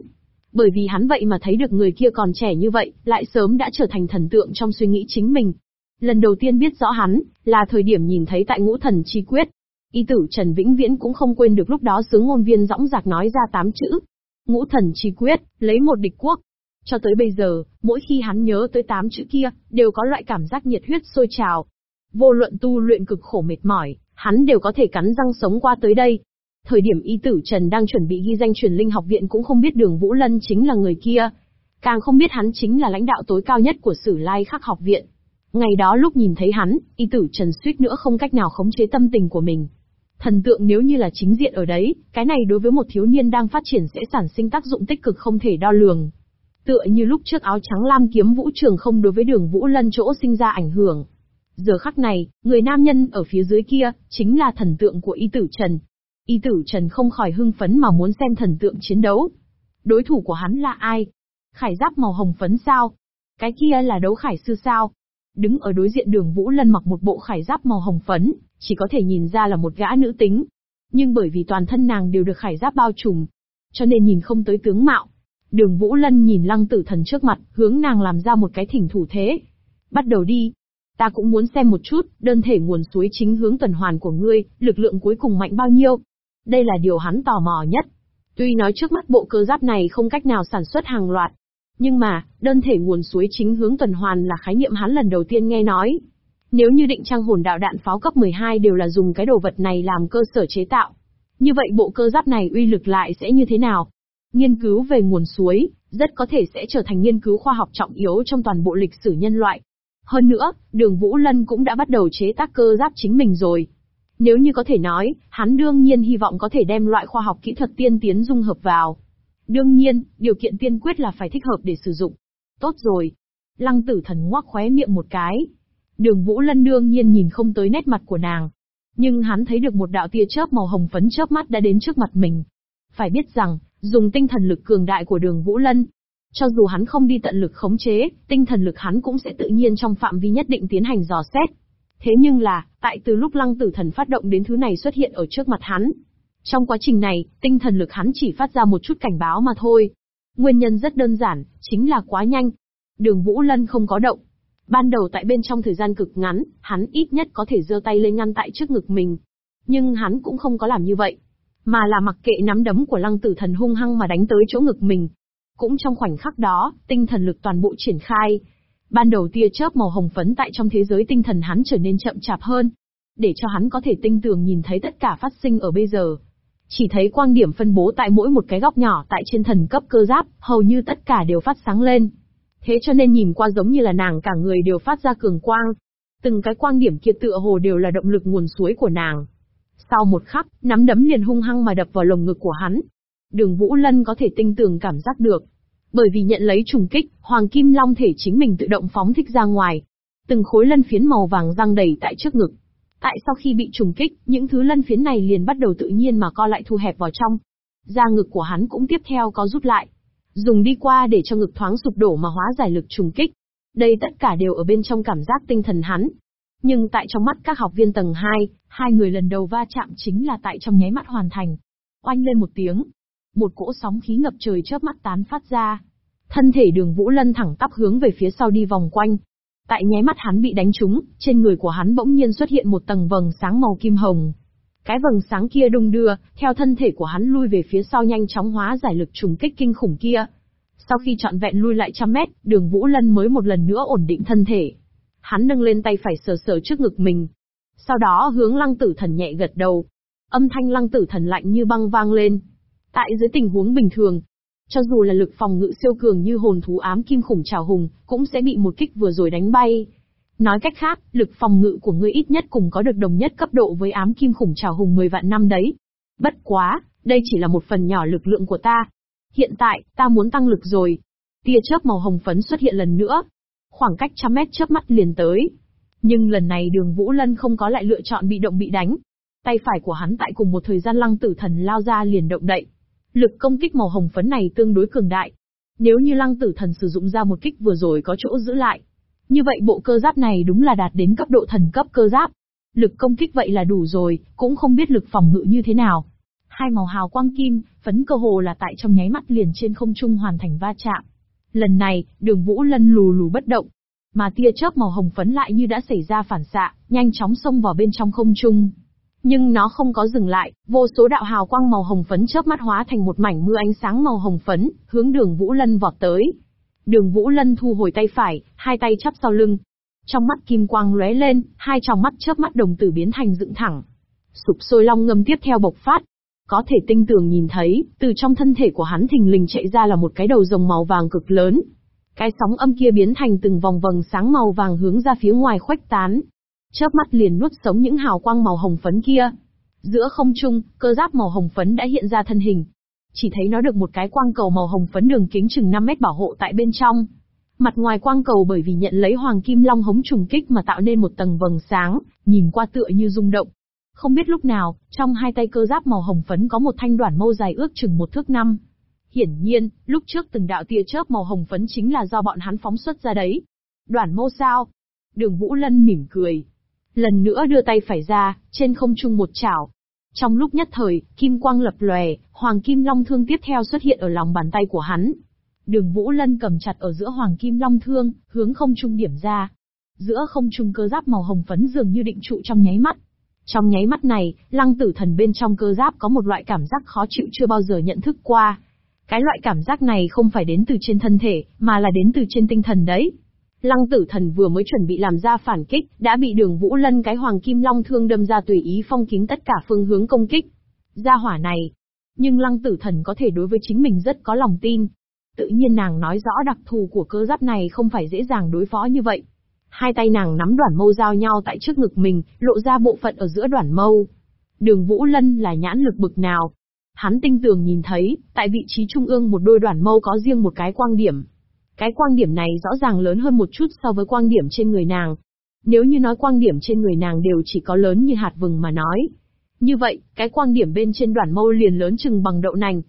Bởi vì hắn vậy mà thấy được người kia còn trẻ như vậy, lại sớm đã trở thành thần tượng trong suy nghĩ chính mình. Lần đầu tiên biết rõ hắn, là thời điểm nhìn thấy tại ngũ thần chi quyết. Y tử Trần Vĩnh Viễn cũng không quên được lúc đó sướng ngôn viên dõng dạc nói ra tám chữ. Ngũ thần chi quyết, lấy một địch quốc, cho tới bây giờ, mỗi khi hắn nhớ tới tám chữ kia, đều có loại cảm giác nhiệt huyết sôi trào. Vô luận tu luyện cực khổ mệt mỏi, hắn đều có thể cắn răng sống qua tới đây. Thời điểm y tử Trần đang chuẩn bị ghi danh truyền linh học viện cũng không biết đường Vũ Lân chính là người kia. Càng không biết hắn chính là lãnh đạo tối cao nhất của sử lai khắc học viện. Ngày đó lúc nhìn thấy hắn, y tử Trần suýt nữa không cách nào khống chế tâm tình của mình. Thần tượng nếu như là chính diện ở đấy, cái này đối với một thiếu niên đang phát triển sẽ sản sinh tác dụng tích cực không thể đo lường. Tựa như lúc trước áo trắng lam kiếm vũ trường không đối với đường Vũ Lân chỗ sinh ra ảnh hưởng. Giờ khắc này, người nam nhân ở phía dưới kia, chính là thần tượng của Y Tử Trần. Y Tử Trần không khỏi hưng phấn mà muốn xem thần tượng chiến đấu. Đối thủ của hắn là ai? Khải giáp màu hồng phấn sao? Cái kia là đấu khải sư sao? Đứng ở đối diện đường Vũ Lân mặc một bộ khải giáp màu hồng phấn, chỉ có thể nhìn ra là một gã nữ tính. Nhưng bởi vì toàn thân nàng đều được khải giáp bao trùm, cho nên nhìn không tới tướng mạo. Đường Vũ Lân nhìn lăng tử thần trước mặt, hướng nàng làm ra một cái thỉnh thủ thế. Bắt đầu đi. Ta cũng muốn xem một chút, đơn thể nguồn suối chính hướng tuần hoàn của ngươi, lực lượng cuối cùng mạnh bao nhiêu. Đây là điều hắn tò mò nhất. Tuy nói trước mắt bộ cơ giáp này không cách nào sản xuất hàng loạt, nhưng mà, đơn thể nguồn suối chính hướng tuần hoàn là khái niệm hắn lần đầu tiên nghe nói. Nếu như định trang hồn đạo đạn pháo cấp 12 đều là dùng cái đồ vật này làm cơ sở chế tạo, như vậy bộ cơ giáp này uy lực lại sẽ như thế nào? Nghiên cứu về nguồn suối, rất có thể sẽ trở thành nghiên cứu khoa học trọng yếu trong toàn bộ lịch sử nhân loại. Hơn nữa, đường Vũ Lân cũng đã bắt đầu chế tác cơ giáp chính mình rồi. Nếu như có thể nói, hắn đương nhiên hy vọng có thể đem loại khoa học kỹ thuật tiên tiến dung hợp vào. Đương nhiên, điều kiện tiên quyết là phải thích hợp để sử dụng. Tốt rồi. Lăng tử thần ngoác khóe miệng một cái. Đường Vũ Lân đương nhiên nhìn không tới nét mặt của nàng. Nhưng hắn thấy được một đạo tia chớp màu hồng phấn chớp mắt đã đến trước mặt mình. Phải biết rằng, dùng tinh thần lực cường đại của đường Vũ Lân, cho dù hắn không đi tận lực khống chế, tinh thần lực hắn cũng sẽ tự nhiên trong phạm vi nhất định tiến hành dò xét. Thế nhưng là, tại từ lúc lăng tử thần phát động đến thứ này xuất hiện ở trước mặt hắn. Trong quá trình này, tinh thần lực hắn chỉ phát ra một chút cảnh báo mà thôi. Nguyên nhân rất đơn giản, chính là quá nhanh. Đường Vũ Lân không có động. Ban đầu tại bên trong thời gian cực ngắn, hắn ít nhất có thể giơ tay lên ngăn tại trước ngực mình. Nhưng hắn cũng không có làm như vậy. Mà là mặc kệ nắm đấm của lăng tử thần hung hăng mà đánh tới chỗ ngực mình. Cũng trong khoảnh khắc đó, tinh thần lực toàn bộ triển khai. Ban đầu tia chớp màu hồng phấn tại trong thế giới tinh thần hắn trở nên chậm chạp hơn. Để cho hắn có thể tinh tường nhìn thấy tất cả phát sinh ở bây giờ. Chỉ thấy quang điểm phân bố tại mỗi một cái góc nhỏ tại trên thần cấp cơ giáp, hầu như tất cả đều phát sáng lên. Thế cho nên nhìn qua giống như là nàng cả người đều phát ra cường quang. Từng cái quang điểm kia tựa hồ đều là động lực nguồn suối của nàng. Sau một khắc, nắm đấm liền hung hăng mà đập vào lồng ngực của hắn. Đường Vũ Lân có thể tinh tường cảm giác được. Bởi vì nhận lấy trùng kích, Hoàng Kim Long thể chính mình tự động phóng thích ra ngoài. Từng khối lân phiến màu vàng răng đầy tại trước ngực. Tại sau khi bị trùng kích, những thứ lân phiến này liền bắt đầu tự nhiên mà co lại thu hẹp vào trong. Da ngực của hắn cũng tiếp theo có rút lại. Dùng đi qua để cho ngực thoáng sụp đổ mà hóa giải lực trùng kích. Đây tất cả đều ở bên trong cảm giác tinh thần hắn. Nhưng tại trong mắt các học viên tầng 2, hai người lần đầu va chạm chính là tại trong nháy mắt hoàn thành. Oanh lên một tiếng. Một cỗ sóng khí ngập trời chớp mắt tán phát ra. Thân thể đường Vũ Lân thẳng tắp hướng về phía sau đi vòng quanh, Tại nháy mắt hắn bị đánh trúng, trên người của hắn bỗng nhiên xuất hiện một tầng vầng sáng màu kim hồng. Cái vầng sáng kia đung đưa, theo thân thể của hắn lui về phía sau nhanh chóng hóa giải lực trùng kích kinh khủng kia. Sau khi trọn vẹn lui lại trăm mét, đường Vũ Lân mới một lần nữa ổn định thân thể. Hắn nâng lên tay phải sờ sờ trước ngực mình. Sau đó hướng lăng tử thần nhẹ gật đầu. Âm thanh lăng tử thần lạnh như băng vang lên. Tại dưới tình huống bình thường, cho dù là lực phòng ngự siêu cường như hồn thú ám kim khủng trào hùng, cũng sẽ bị một kích vừa rồi đánh bay. Nói cách khác, lực phòng ngự của ngươi ít nhất cùng có được đồng nhất cấp độ với ám kim khủng trào hùng 10 vạn năm đấy. Bất quá, đây chỉ là một phần nhỏ lực lượng của ta. Hiện tại, ta muốn tăng lực rồi. Tia chớp màu hồng phấn xuất hiện lần nữa. Khoảng cách trăm mét chớp mắt liền tới. Nhưng lần này đường Vũ Lân không có lại lựa chọn bị động bị đánh. Tay phải của hắn tại cùng một thời gian lăng tử thần lao ra liền động đậy. Lực công kích màu hồng phấn này tương đối cường đại. Nếu như lăng tử thần sử dụng ra một kích vừa rồi có chỗ giữ lại. Như vậy bộ cơ giáp này đúng là đạt đến cấp độ thần cấp cơ giáp. Lực công kích vậy là đủ rồi, cũng không biết lực phòng ngự như thế nào. Hai màu hào quang kim, phấn cơ hồ là tại trong nháy mắt liền trên không trung hoàn thành va chạm. Lần này, đường vũ lân lù lù bất động. Mà tia chớp màu hồng phấn lại như đã xảy ra phản xạ, nhanh chóng xông vào bên trong không trung. Nhưng nó không có dừng lại, vô số đạo hào quang màu hồng phấn chớp mắt hóa thành một mảnh mưa ánh sáng màu hồng phấn, hướng đường Vũ Lân vọt tới. Đường Vũ Lân thu hồi tay phải, hai tay chắp sau lưng. Trong mắt kim quang lóe lên, hai tròng mắt chớp mắt đồng tử biến thành dựng thẳng. Sụp sôi long ngâm tiếp theo bộc phát. Có thể tinh tường nhìn thấy, từ trong thân thể của hắn thình lình chạy ra là một cái đầu rồng màu vàng cực lớn. Cái sóng âm kia biến thành từng vòng vầng sáng màu vàng hướng ra phía ngoài khuếch tán, chớp mắt liền nuốt sống những hào quang màu hồng phấn kia. Giữa không trung, cơ giáp màu hồng phấn đã hiện ra thân hình. Chỉ thấy nó được một cái quang cầu màu hồng phấn đường kính chừng 5 mét bảo hộ tại bên trong. Mặt ngoài quang cầu bởi vì nhận lấy hoàng kim long hống trùng kích mà tạo nên một tầng vầng sáng, nhìn qua tựa như rung động. Không biết lúc nào, trong hai tay cơ giáp màu hồng phấn có một thanh đoạn mâu dài ước chừng một thước năm. Hiển nhiên, lúc trước từng đạo tia chớp màu hồng phấn chính là do bọn hắn phóng xuất ra đấy. Đoạn mâu sao? Đường Vũ Lân mỉm cười. Lần nữa đưa tay phải ra, trên không trung một chảo. Trong lúc nhất thời, kim quang lập lòe, hoàng kim long thương tiếp theo xuất hiện ở lòng bàn tay của hắn. Đường Vũ Lân cầm chặt ở giữa hoàng kim long thương, hướng không trung điểm ra. Giữa không trung cơ giáp màu hồng phấn dường như định trụ trong nháy mắt. Trong nháy mắt này, lăng tử thần bên trong cơ giáp có một loại cảm giác khó chịu chưa bao giờ nhận thức qua. Cái loại cảm giác này không phải đến từ trên thân thể, mà là đến từ trên tinh thần đấy. Lăng tử thần vừa mới chuẩn bị làm ra phản kích, đã bị đường Vũ Lân cái hoàng kim long thương đâm ra tùy ý phong kín tất cả phương hướng công kích. Ra hỏa này. Nhưng lăng tử thần có thể đối với chính mình rất có lòng tin. Tự nhiên nàng nói rõ đặc thù của cơ giáp này không phải dễ dàng đối phó như vậy. Hai tay nàng nắm đoạn mâu giao nhau tại trước ngực mình, lộ ra bộ phận ở giữa đoạn mâu. Đường Vũ Lân là nhãn lực bực nào. Hắn tinh tường nhìn thấy, tại vị trí trung ương một đôi đoạn mâu có riêng một cái quang điểm. Cái quang điểm này rõ ràng lớn hơn một chút so với quang điểm trên người nàng. Nếu như nói quang điểm trên người nàng đều chỉ có lớn như hạt vừng mà nói. Như vậy, cái quang điểm bên trên đoạn mâu liền lớn chừng bằng đậu nành.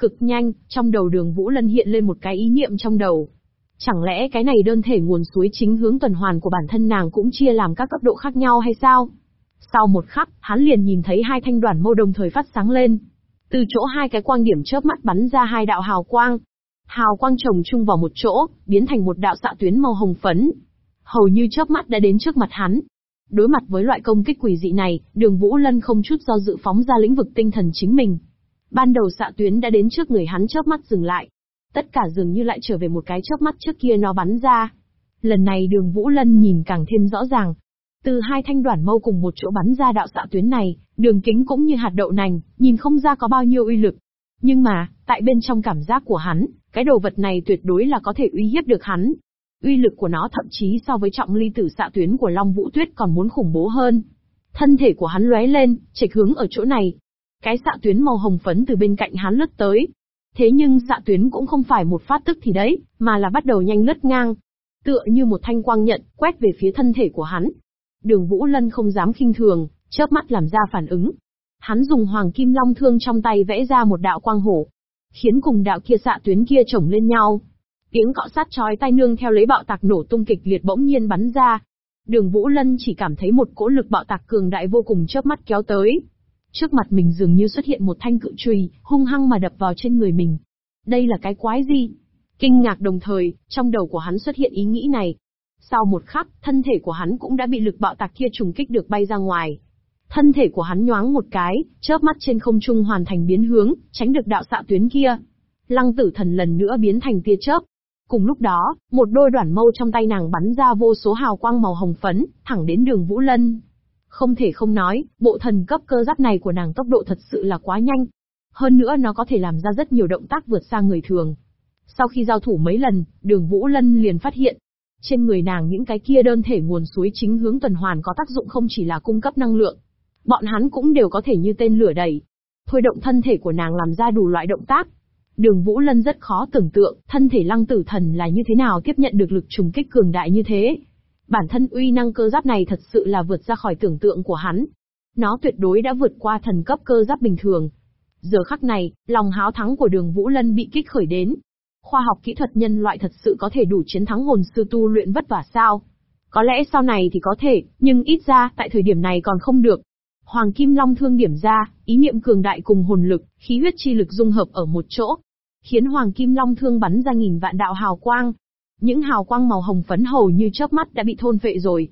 Cực nhanh, trong đầu đường Vũ Lân hiện lên một cái ý niệm trong đầu. Chẳng lẽ cái này đơn thể nguồn suối chính hướng tuần hoàn của bản thân nàng cũng chia làm các cấp độ khác nhau hay sao? Sau một khắc, hắn liền nhìn thấy hai thanh đoàn mâu đồng thời phát sáng lên. Từ chỗ hai cái quang điểm chớp mắt bắn ra hai đạo hào quang. Hào quang chồng chung vào một chỗ, biến thành một đạo xạ tuyến màu hồng phấn. Hầu như chớp mắt đã đến trước mặt hắn. Đối mặt với loại công kích quỷ dị này, đường Vũ Lân không chút do dự phóng ra lĩnh vực tinh thần chính mình. Ban đầu xạ tuyến đã đến trước người hắn chớp mắt dừng lại, Tất cả dường như lại trở về một cái chớp mắt trước kia nó bắn ra. Lần này đường Vũ Lân nhìn càng thêm rõ ràng. Từ hai thanh đoạn mâu cùng một chỗ bắn ra đạo xạ tuyến này, đường kính cũng như hạt đậu nành, nhìn không ra có bao nhiêu uy lực. Nhưng mà, tại bên trong cảm giác của hắn, cái đồ vật này tuyệt đối là có thể uy hiếp được hắn. Uy lực của nó thậm chí so với trọng ly tử xạ tuyến của Long Vũ Tuyết còn muốn khủng bố hơn. Thân thể của hắn lóe lên, chệch hướng ở chỗ này. Cái xạ tuyến màu hồng phấn từ bên cạnh hắn lướt tới, Thế nhưng xạ tuyến cũng không phải một phát tức thì đấy, mà là bắt đầu nhanh lướt ngang. Tựa như một thanh quang nhận, quét về phía thân thể của hắn. Đường Vũ Lân không dám khinh thường, chớp mắt làm ra phản ứng. Hắn dùng hoàng kim long thương trong tay vẽ ra một đạo quang hổ, khiến cùng đạo kia xạ tuyến kia chồng lên nhau. Tiếng cọ sát chói tai nương theo lấy bạo tạc nổ tung kịch liệt bỗng nhiên bắn ra. Đường Vũ Lân chỉ cảm thấy một cỗ lực bạo tạc cường đại vô cùng chớp mắt kéo tới, Trước mặt mình dường như xuất hiện một thanh cự chùy, hung hăng mà đập vào trên người mình. Đây là cái quái gì? Kinh ngạc đồng thời, trong đầu của hắn xuất hiện ý nghĩ này. Sau một khắc, thân thể của hắn cũng đã bị lực bạo tạc kia trùng kích được bay ra ngoài. Thân thể của hắn nhoáng một cái, chớp mắt trên không trung hoàn thành biến hướng, tránh được đạo xạ tuyến kia. Lăng tử thần lần nữa biến thành tia chớp. Cùng lúc đó, một đôi đoạn mâu trong tay nàng bắn ra vô số hào quang màu hồng phấn, thẳng đến đường Vũ Lân. Không thể không nói, bộ thần cấp cơ giáp này của nàng tốc độ thật sự là quá nhanh. Hơn nữa nó có thể làm ra rất nhiều động tác vượt xa người thường. Sau khi giao thủ mấy lần, đường Vũ Lân liền phát hiện. Trên người nàng những cái kia đơn thể nguồn suối chính hướng tuần hoàn có tác dụng không chỉ là cung cấp năng lượng. Bọn hắn cũng đều có thể như tên lửa đẩy. Thôi động thân thể của nàng làm ra đủ loại động tác. Đường Vũ Lân rất khó tưởng tượng, thân thể lăng tử thần là như thế nào tiếp nhận được lực trùng kích cường đại như thế. Bản thân uy năng cơ giáp này thật sự là vượt ra khỏi tưởng tượng của hắn. Nó tuyệt đối đã vượt qua thần cấp cơ giáp bình thường. Giờ khắc này, lòng háo thắng của đường Vũ Lân bị kích khởi đến. Khoa học kỹ thuật nhân loại thật sự có thể đủ chiến thắng hồn sư tu luyện vất vả sao? Có lẽ sau này thì có thể, nhưng ít ra, tại thời điểm này còn không được. Hoàng Kim Long thương điểm ra, ý niệm cường đại cùng hồn lực, khí huyết chi lực dung hợp ở một chỗ. Khiến Hoàng Kim Long thương bắn ra nghìn vạn đạo hào quang, những hào quang màu hồng phấn hầu như chớp mắt đã bị thôn phệ rồi.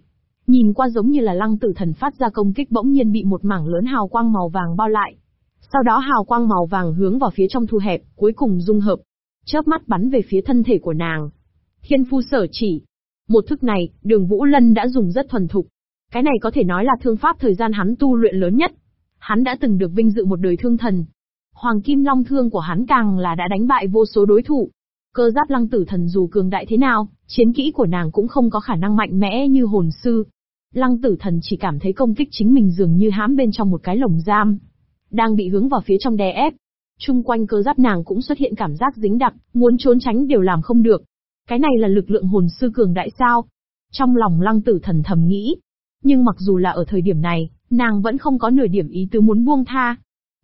Nhìn qua giống như là lăng tử thần phát ra công kích bỗng nhiên bị một mảng lớn hào quang màu vàng bao lại. Sau đó hào quang màu vàng hướng vào phía trong thu hẹp, cuối cùng dung hợp. Chớp mắt bắn về phía thân thể của nàng. Thiên phu sở chỉ. Một thức này, đường Vũ Lân đã dùng rất thuần thục. Cái này có thể nói là thương pháp thời gian hắn tu luyện lớn nhất. Hắn đã từng được vinh dự một đời thương thần. Hoàng Kim Long Thương của hắn càng là đã đánh bại vô số đối thủ. Cơ giáp lăng tử thần dù cường đại thế nào, chiến kỹ của nàng cũng không có khả năng mạnh mẽ như hồn sư. Lăng tử thần chỉ cảm thấy công kích chính mình dường như hãm bên trong một cái lồng giam. Đang bị hướng vào phía trong đè ép. Trung quanh cơ giáp nàng cũng xuất hiện cảm giác dính đặc, muốn trốn tránh đều làm không được. Cái này là lực lượng hồn sư cường đại sao? Trong lòng lăng tử thần thầm nghĩ. Nhưng mặc dù là ở thời điểm này, nàng vẫn không có nửa điểm ý tứ muốn buông tha.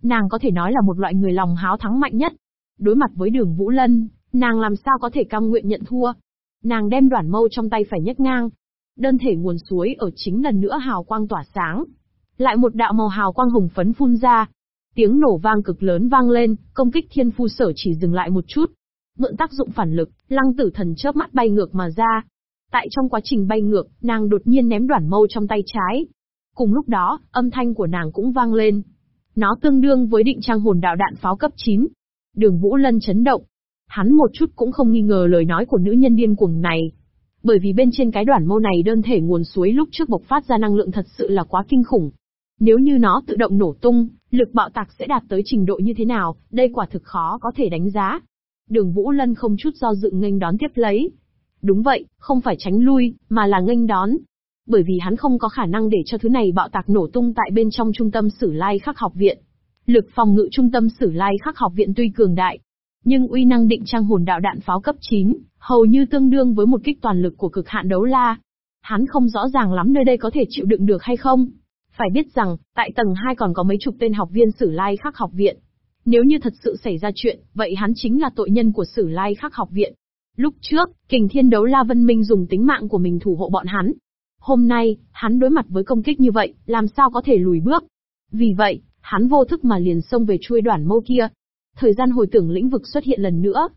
Nàng có thể nói là một loại người lòng háo thắng mạnh nhất. Đối mặt với đường Vũ Lân, Nàng làm sao có thể cam nguyện nhận thua? Nàng đem đoạn mâu trong tay phải nhấc ngang. đơn thể nguồn suối ở chính lần nữa hào quang tỏa sáng. Lại một đạo màu hào quang hồng phấn phun ra. Tiếng nổ vang cực lớn vang lên, công kích thiên phu sở chỉ dừng lại một chút. Mượn tác dụng phản lực, lăng tử thần chớp mắt bay ngược mà ra. Tại trong quá trình bay ngược, nàng đột nhiên ném đoạn mâu trong tay trái. Cùng lúc đó, âm thanh của nàng cũng vang lên. Nó tương đương với định trang hồn đạo đạn pháo cấp 9. Đường Vũ Lân chấn động. Hắn một chút cũng không nghi ngờ lời nói của nữ nhân điên cuồng này. Bởi vì bên trên cái đoạn mâu này đơn thể nguồn suối lúc trước bộc phát ra năng lượng thật sự là quá kinh khủng. Nếu như nó tự động nổ tung, lực bạo tạc sẽ đạt tới trình độ như thế nào, đây quả thực khó có thể đánh giá. Đường Vũ Lân không chút do dự nghênh đón tiếp lấy. Đúng vậy, không phải tránh lui, mà là nghênh đón. Bởi vì hắn không có khả năng để cho thứ này bạo tạc nổ tung tại bên trong trung tâm Sử Lai Khắc học viện. Lực phòng ngự trung tâm Sử Lai Khắc học viện tuy cường đại, nhưng uy năng định trang hồn đạo đạn pháo cấp 9, hầu như tương đương với một kích toàn lực của cực hạn đấu la. Hắn không rõ ràng lắm nơi đây có thể chịu đựng được hay không. Phải biết rằng, tại tầng 2 còn có mấy chục tên học viên Sử Lai Khắc học viện. Nếu như thật sự xảy ra chuyện, vậy hắn chính là tội nhân của Sử Lai Khắc học viện. Lúc trước, Kình Thiên Đấu La Vân Minh dùng tính mạng của mình thủ hộ bọn hắn. Hôm nay, hắn đối mặt với công kích như vậy, làm sao có thể lùi bước. Vì vậy, hắn vô thức mà liền xông về chuôi đoạn mâu kia. Thời gian hồi tưởng lĩnh vực xuất hiện lần nữa.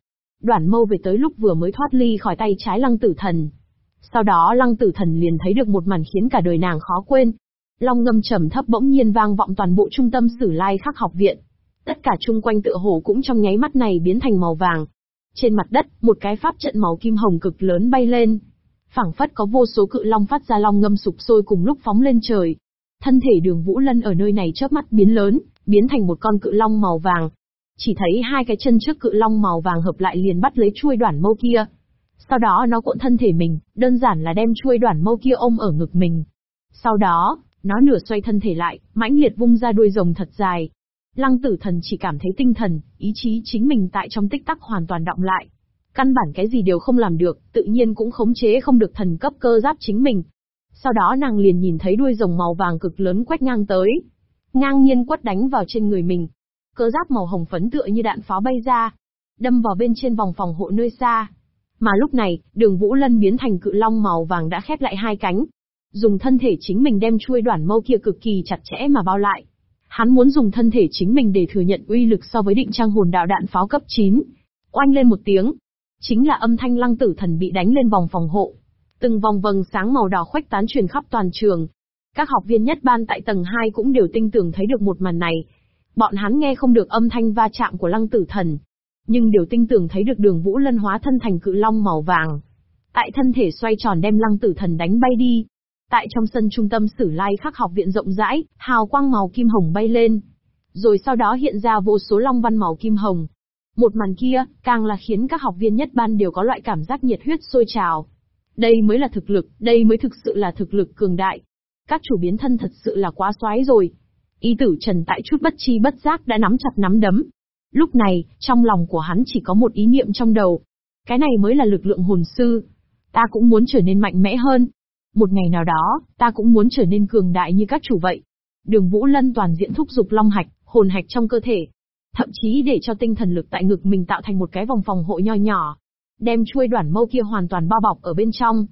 Đoạn mâu về tới lúc vừa mới thoát ly khỏi tay trái lăng tử thần. Sau đó lăng tử thần liền thấy được một màn khiến cả đời nàng khó quên. Long ngâm trầm thấp bỗng nhiên vang vọng toàn bộ trung tâm sử lai khắc học viện. Tất cả chung quanh tựa hồ cũng trong nháy mắt này biến thành màu vàng. Trên mặt đất, một cái pháp trận màu kim hồng cực lớn bay lên. phảng phất có vô số cự long phát ra long ngâm sụp sôi cùng lúc phóng lên trời. Thân thể đường Vũ Lân ở nơi này chớp mắt biến lớn, biến thành một con cự long màu vàng. Chỉ thấy hai cái chân trước cự long màu vàng hợp lại liền bắt lấy chuôi đoạn mâu kia. Sau đó nó cuộn thân thể mình, đơn giản là đem chuôi đoạn mâu kia ôm ở ngực mình. Sau đó, nó nửa xoay thân thể lại, mãnh liệt vung ra đuôi rồng thật dài. Lăng tử thần chỉ cảm thấy tinh thần, ý chí chính mình tại trong tích tắc hoàn toàn động lại. Căn bản cái gì đều không làm được, tự nhiên cũng khống chế không được thần cấp cơ giáp chính mình. Sau đó nàng liền nhìn thấy đuôi rồng màu vàng cực lớn quét ngang tới. Ngang nhiên quất đánh vào trên người mình. Cơ giáp màu hồng phấn tựa như đạn pháo bay ra. Đâm vào bên trên vòng phòng hộ nơi xa. Mà lúc này, đường Vũ Lân biến thành cự long màu vàng đã khép lại hai cánh. Dùng thân thể chính mình đem chuôi đoạn mâu kia cực kỳ chặt chẽ mà bao lại. Hắn muốn dùng thân thể chính mình để thừa nhận uy lực so với định trang hồn đạo đạn pháo cấp 9. Oanh lên một tiếng. Chính là âm thanh lăng tử thần bị đánh lên vòng phòng hộ. Từng vòng vầng sáng màu đỏ khuếch tán truyền khắp toàn trường. Các học viên nhất ban tại tầng 2 cũng đều tinh tường thấy được một màn này. Bọn hắn nghe không được âm thanh va chạm của lăng tử thần. Nhưng đều tinh tường thấy được đường vũ lân hóa thân thành cự long màu vàng. Tại thân thể xoay tròn đem lăng tử thần đánh bay đi. Tại trong sân trung tâm sử lai khắc học viện rộng rãi, hào quang màu kim hồng bay lên. Rồi sau đó hiện ra vô số long văn màu kim hồng. Một màn kia, càng là khiến các học viên nhất ban đều có loại cảm giác nhiệt huyết sôi trào. Đây mới là thực lực, đây mới thực sự là thực lực cường đại. Các chủ biến thân thật sự là quá xoái rồi. Y tử Trần tại chút bất chi bất giác đã nắm chặt nắm đấm. Lúc này, trong lòng của hắn chỉ có một ý niệm trong đầu. Cái này mới là lực lượng hồn sư. Ta cũng muốn trở nên mạnh mẽ hơn. Một ngày nào đó, ta cũng muốn trở nên cường đại như các chủ vậy. Đường Vũ Lân toàn diện thúc dục long hạch, hồn hạch trong cơ thể. Thậm chí để cho tinh thần lực tại ngực mình tạo thành một cái vòng phòng hộ nho nhỏ. Đem chuôi đoạn mâu kia hoàn toàn bao bọc ở bên trong.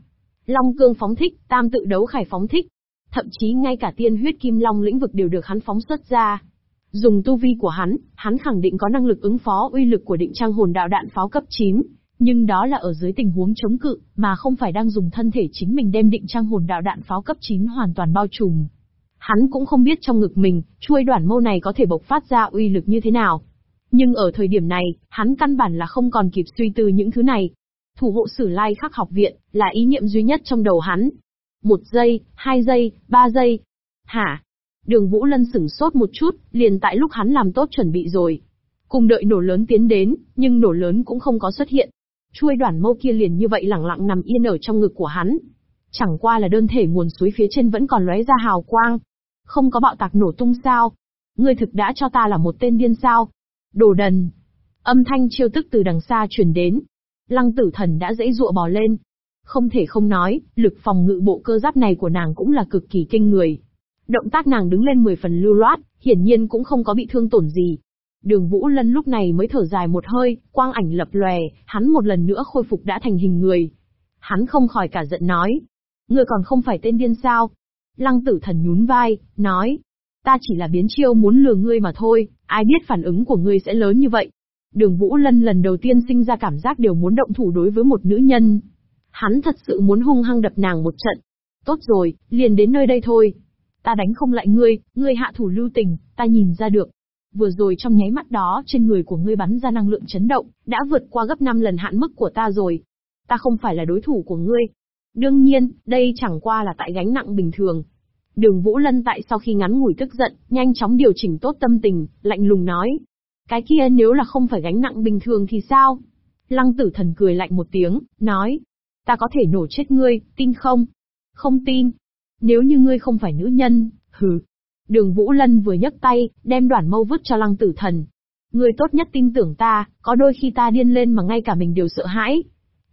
Long cương phóng thích, tam tự đấu khải phóng thích. Thậm chí ngay cả tiên huyết kim long lĩnh vực đều được hắn phóng xuất ra. Dùng tu vi của hắn, hắn khẳng định có năng lực ứng phó uy lực của định trang hồn đạo đạn pháo cấp 9. Nhưng đó là ở dưới tình huống chống cự, mà không phải đang dùng thân thể chính mình đem định trang hồn đạo đạn pháo cấp 9 hoàn toàn bao trùm. Hắn cũng không biết trong ngực mình, chuôi đoạn mâu này có thể bộc phát ra uy lực như thế nào. Nhưng ở thời điểm này, hắn căn bản là không còn kịp suy tư những thứ này. Thủ hộ sử lai khắc học viện, là ý niệm duy nhất trong đầu hắn. Một giây, hai giây, ba giây. Hả? Đường Vũ Lân sửng sốt một chút, liền tại lúc hắn làm tốt chuẩn bị rồi. Cùng đợi nổ lớn tiến đến, nhưng nổ lớn cũng không có xuất hiện. Chuôi đoạn mâu kia liền như vậy lẳng lặng nằm yên ở trong ngực của hắn. Chẳng qua là đơn thể nguồn suối phía trên vẫn còn lóe ra hào quang. Không có bạo tạc nổ tung sao? Ngươi thực đã cho ta là một tên điên sao? Đồ đần! Âm thanh chiêu tức từ đằng xa truyền đến. Lăng tử thần đã dãy dụa bò lên. Không thể không nói, lực phòng ngự bộ cơ giáp này của nàng cũng là cực kỳ kinh người. Động tác nàng đứng lên 10 phần lưu loát, hiển nhiên cũng không có bị thương tổn gì. Đường Vũ Lân lúc này mới thở dài một hơi, quang ảnh lập lòe, hắn một lần nữa khôi phục đã thành hình người. Hắn không khỏi cả giận nói. Ngươi còn không phải tên điên sao? Lăng tử thần nhún vai, nói. Ta chỉ là biến chiêu muốn lừa ngươi mà thôi, ai biết phản ứng của ngươi sẽ lớn như vậy. Đường Vũ Lân lần đầu tiên sinh ra cảm giác đều muốn động thủ đối với một nữ nhân. Hắn thật sự muốn hung hăng đập nàng một trận. Tốt rồi, liền đến nơi đây thôi. Ta đánh không lại ngươi, ngươi hạ thủ lưu tình, ta nhìn ra được. Vừa rồi trong nháy mắt đó trên người của ngươi bắn ra năng lượng chấn động, đã vượt qua gấp 5 lần hạn mức của ta rồi. Ta không phải là đối thủ của ngươi. Đương nhiên, đây chẳng qua là tại gánh nặng bình thường. Đường Vũ Lân tại sau khi ngắn ngủi tức giận, nhanh chóng điều chỉnh tốt tâm tình, lạnh lùng nói. Cái kia nếu là không phải gánh nặng bình thường thì sao? Lăng tử thần cười lạnh một tiếng, nói. Ta có thể nổ chết ngươi, tin không? Không tin. Nếu như ngươi không phải nữ nhân, hừ, Đường Vũ Lân vừa nhấc tay, đem đoạn mâu vứt cho lăng tử thần. Người tốt nhất tin tưởng ta, có đôi khi ta điên lên mà ngay cả mình đều sợ hãi.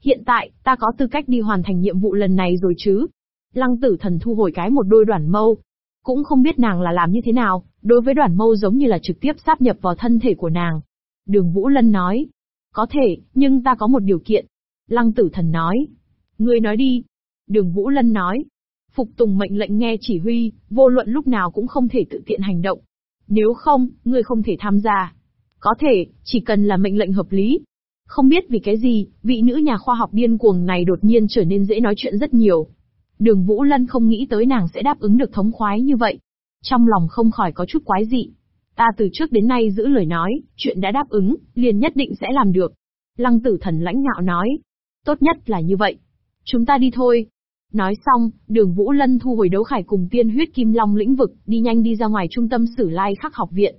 Hiện tại, ta có tư cách đi hoàn thành nhiệm vụ lần này rồi chứ. Lăng tử thần thu hồi cái một đôi đoạn mâu. Cũng không biết nàng là làm như thế nào, đối với đoạn mâu giống như là trực tiếp sáp nhập vào thân thể của nàng. Đường Vũ Lân nói. Có thể, nhưng ta có một điều kiện. Lăng tử thần nói. Ngươi nói đi. Đường Vũ Lân nói, Phục tùng mệnh lệnh nghe chỉ huy, vô luận lúc nào cũng không thể tự tiện hành động. Nếu không, ngươi không thể tham gia. Có thể, chỉ cần là mệnh lệnh hợp lý. Không biết vì cái gì, vị nữ nhà khoa học điên cuồng này đột nhiên trở nên dễ nói chuyện rất nhiều. Đường Vũ Lân không nghĩ tới nàng sẽ đáp ứng được thống khoái như vậy. Trong lòng không khỏi có chút quái dị. Ta từ trước đến nay giữ lời nói, chuyện đã đáp ứng, liền nhất định sẽ làm được. Lăng tử thần lãnh ngạo nói. Tốt nhất là như vậy. Chúng ta đi thôi. Nói xong, đường Vũ Lân thu hồi đấu khải cùng tiên huyết kim long lĩnh vực, đi nhanh đi ra ngoài trung tâm sử lai khắc học viện.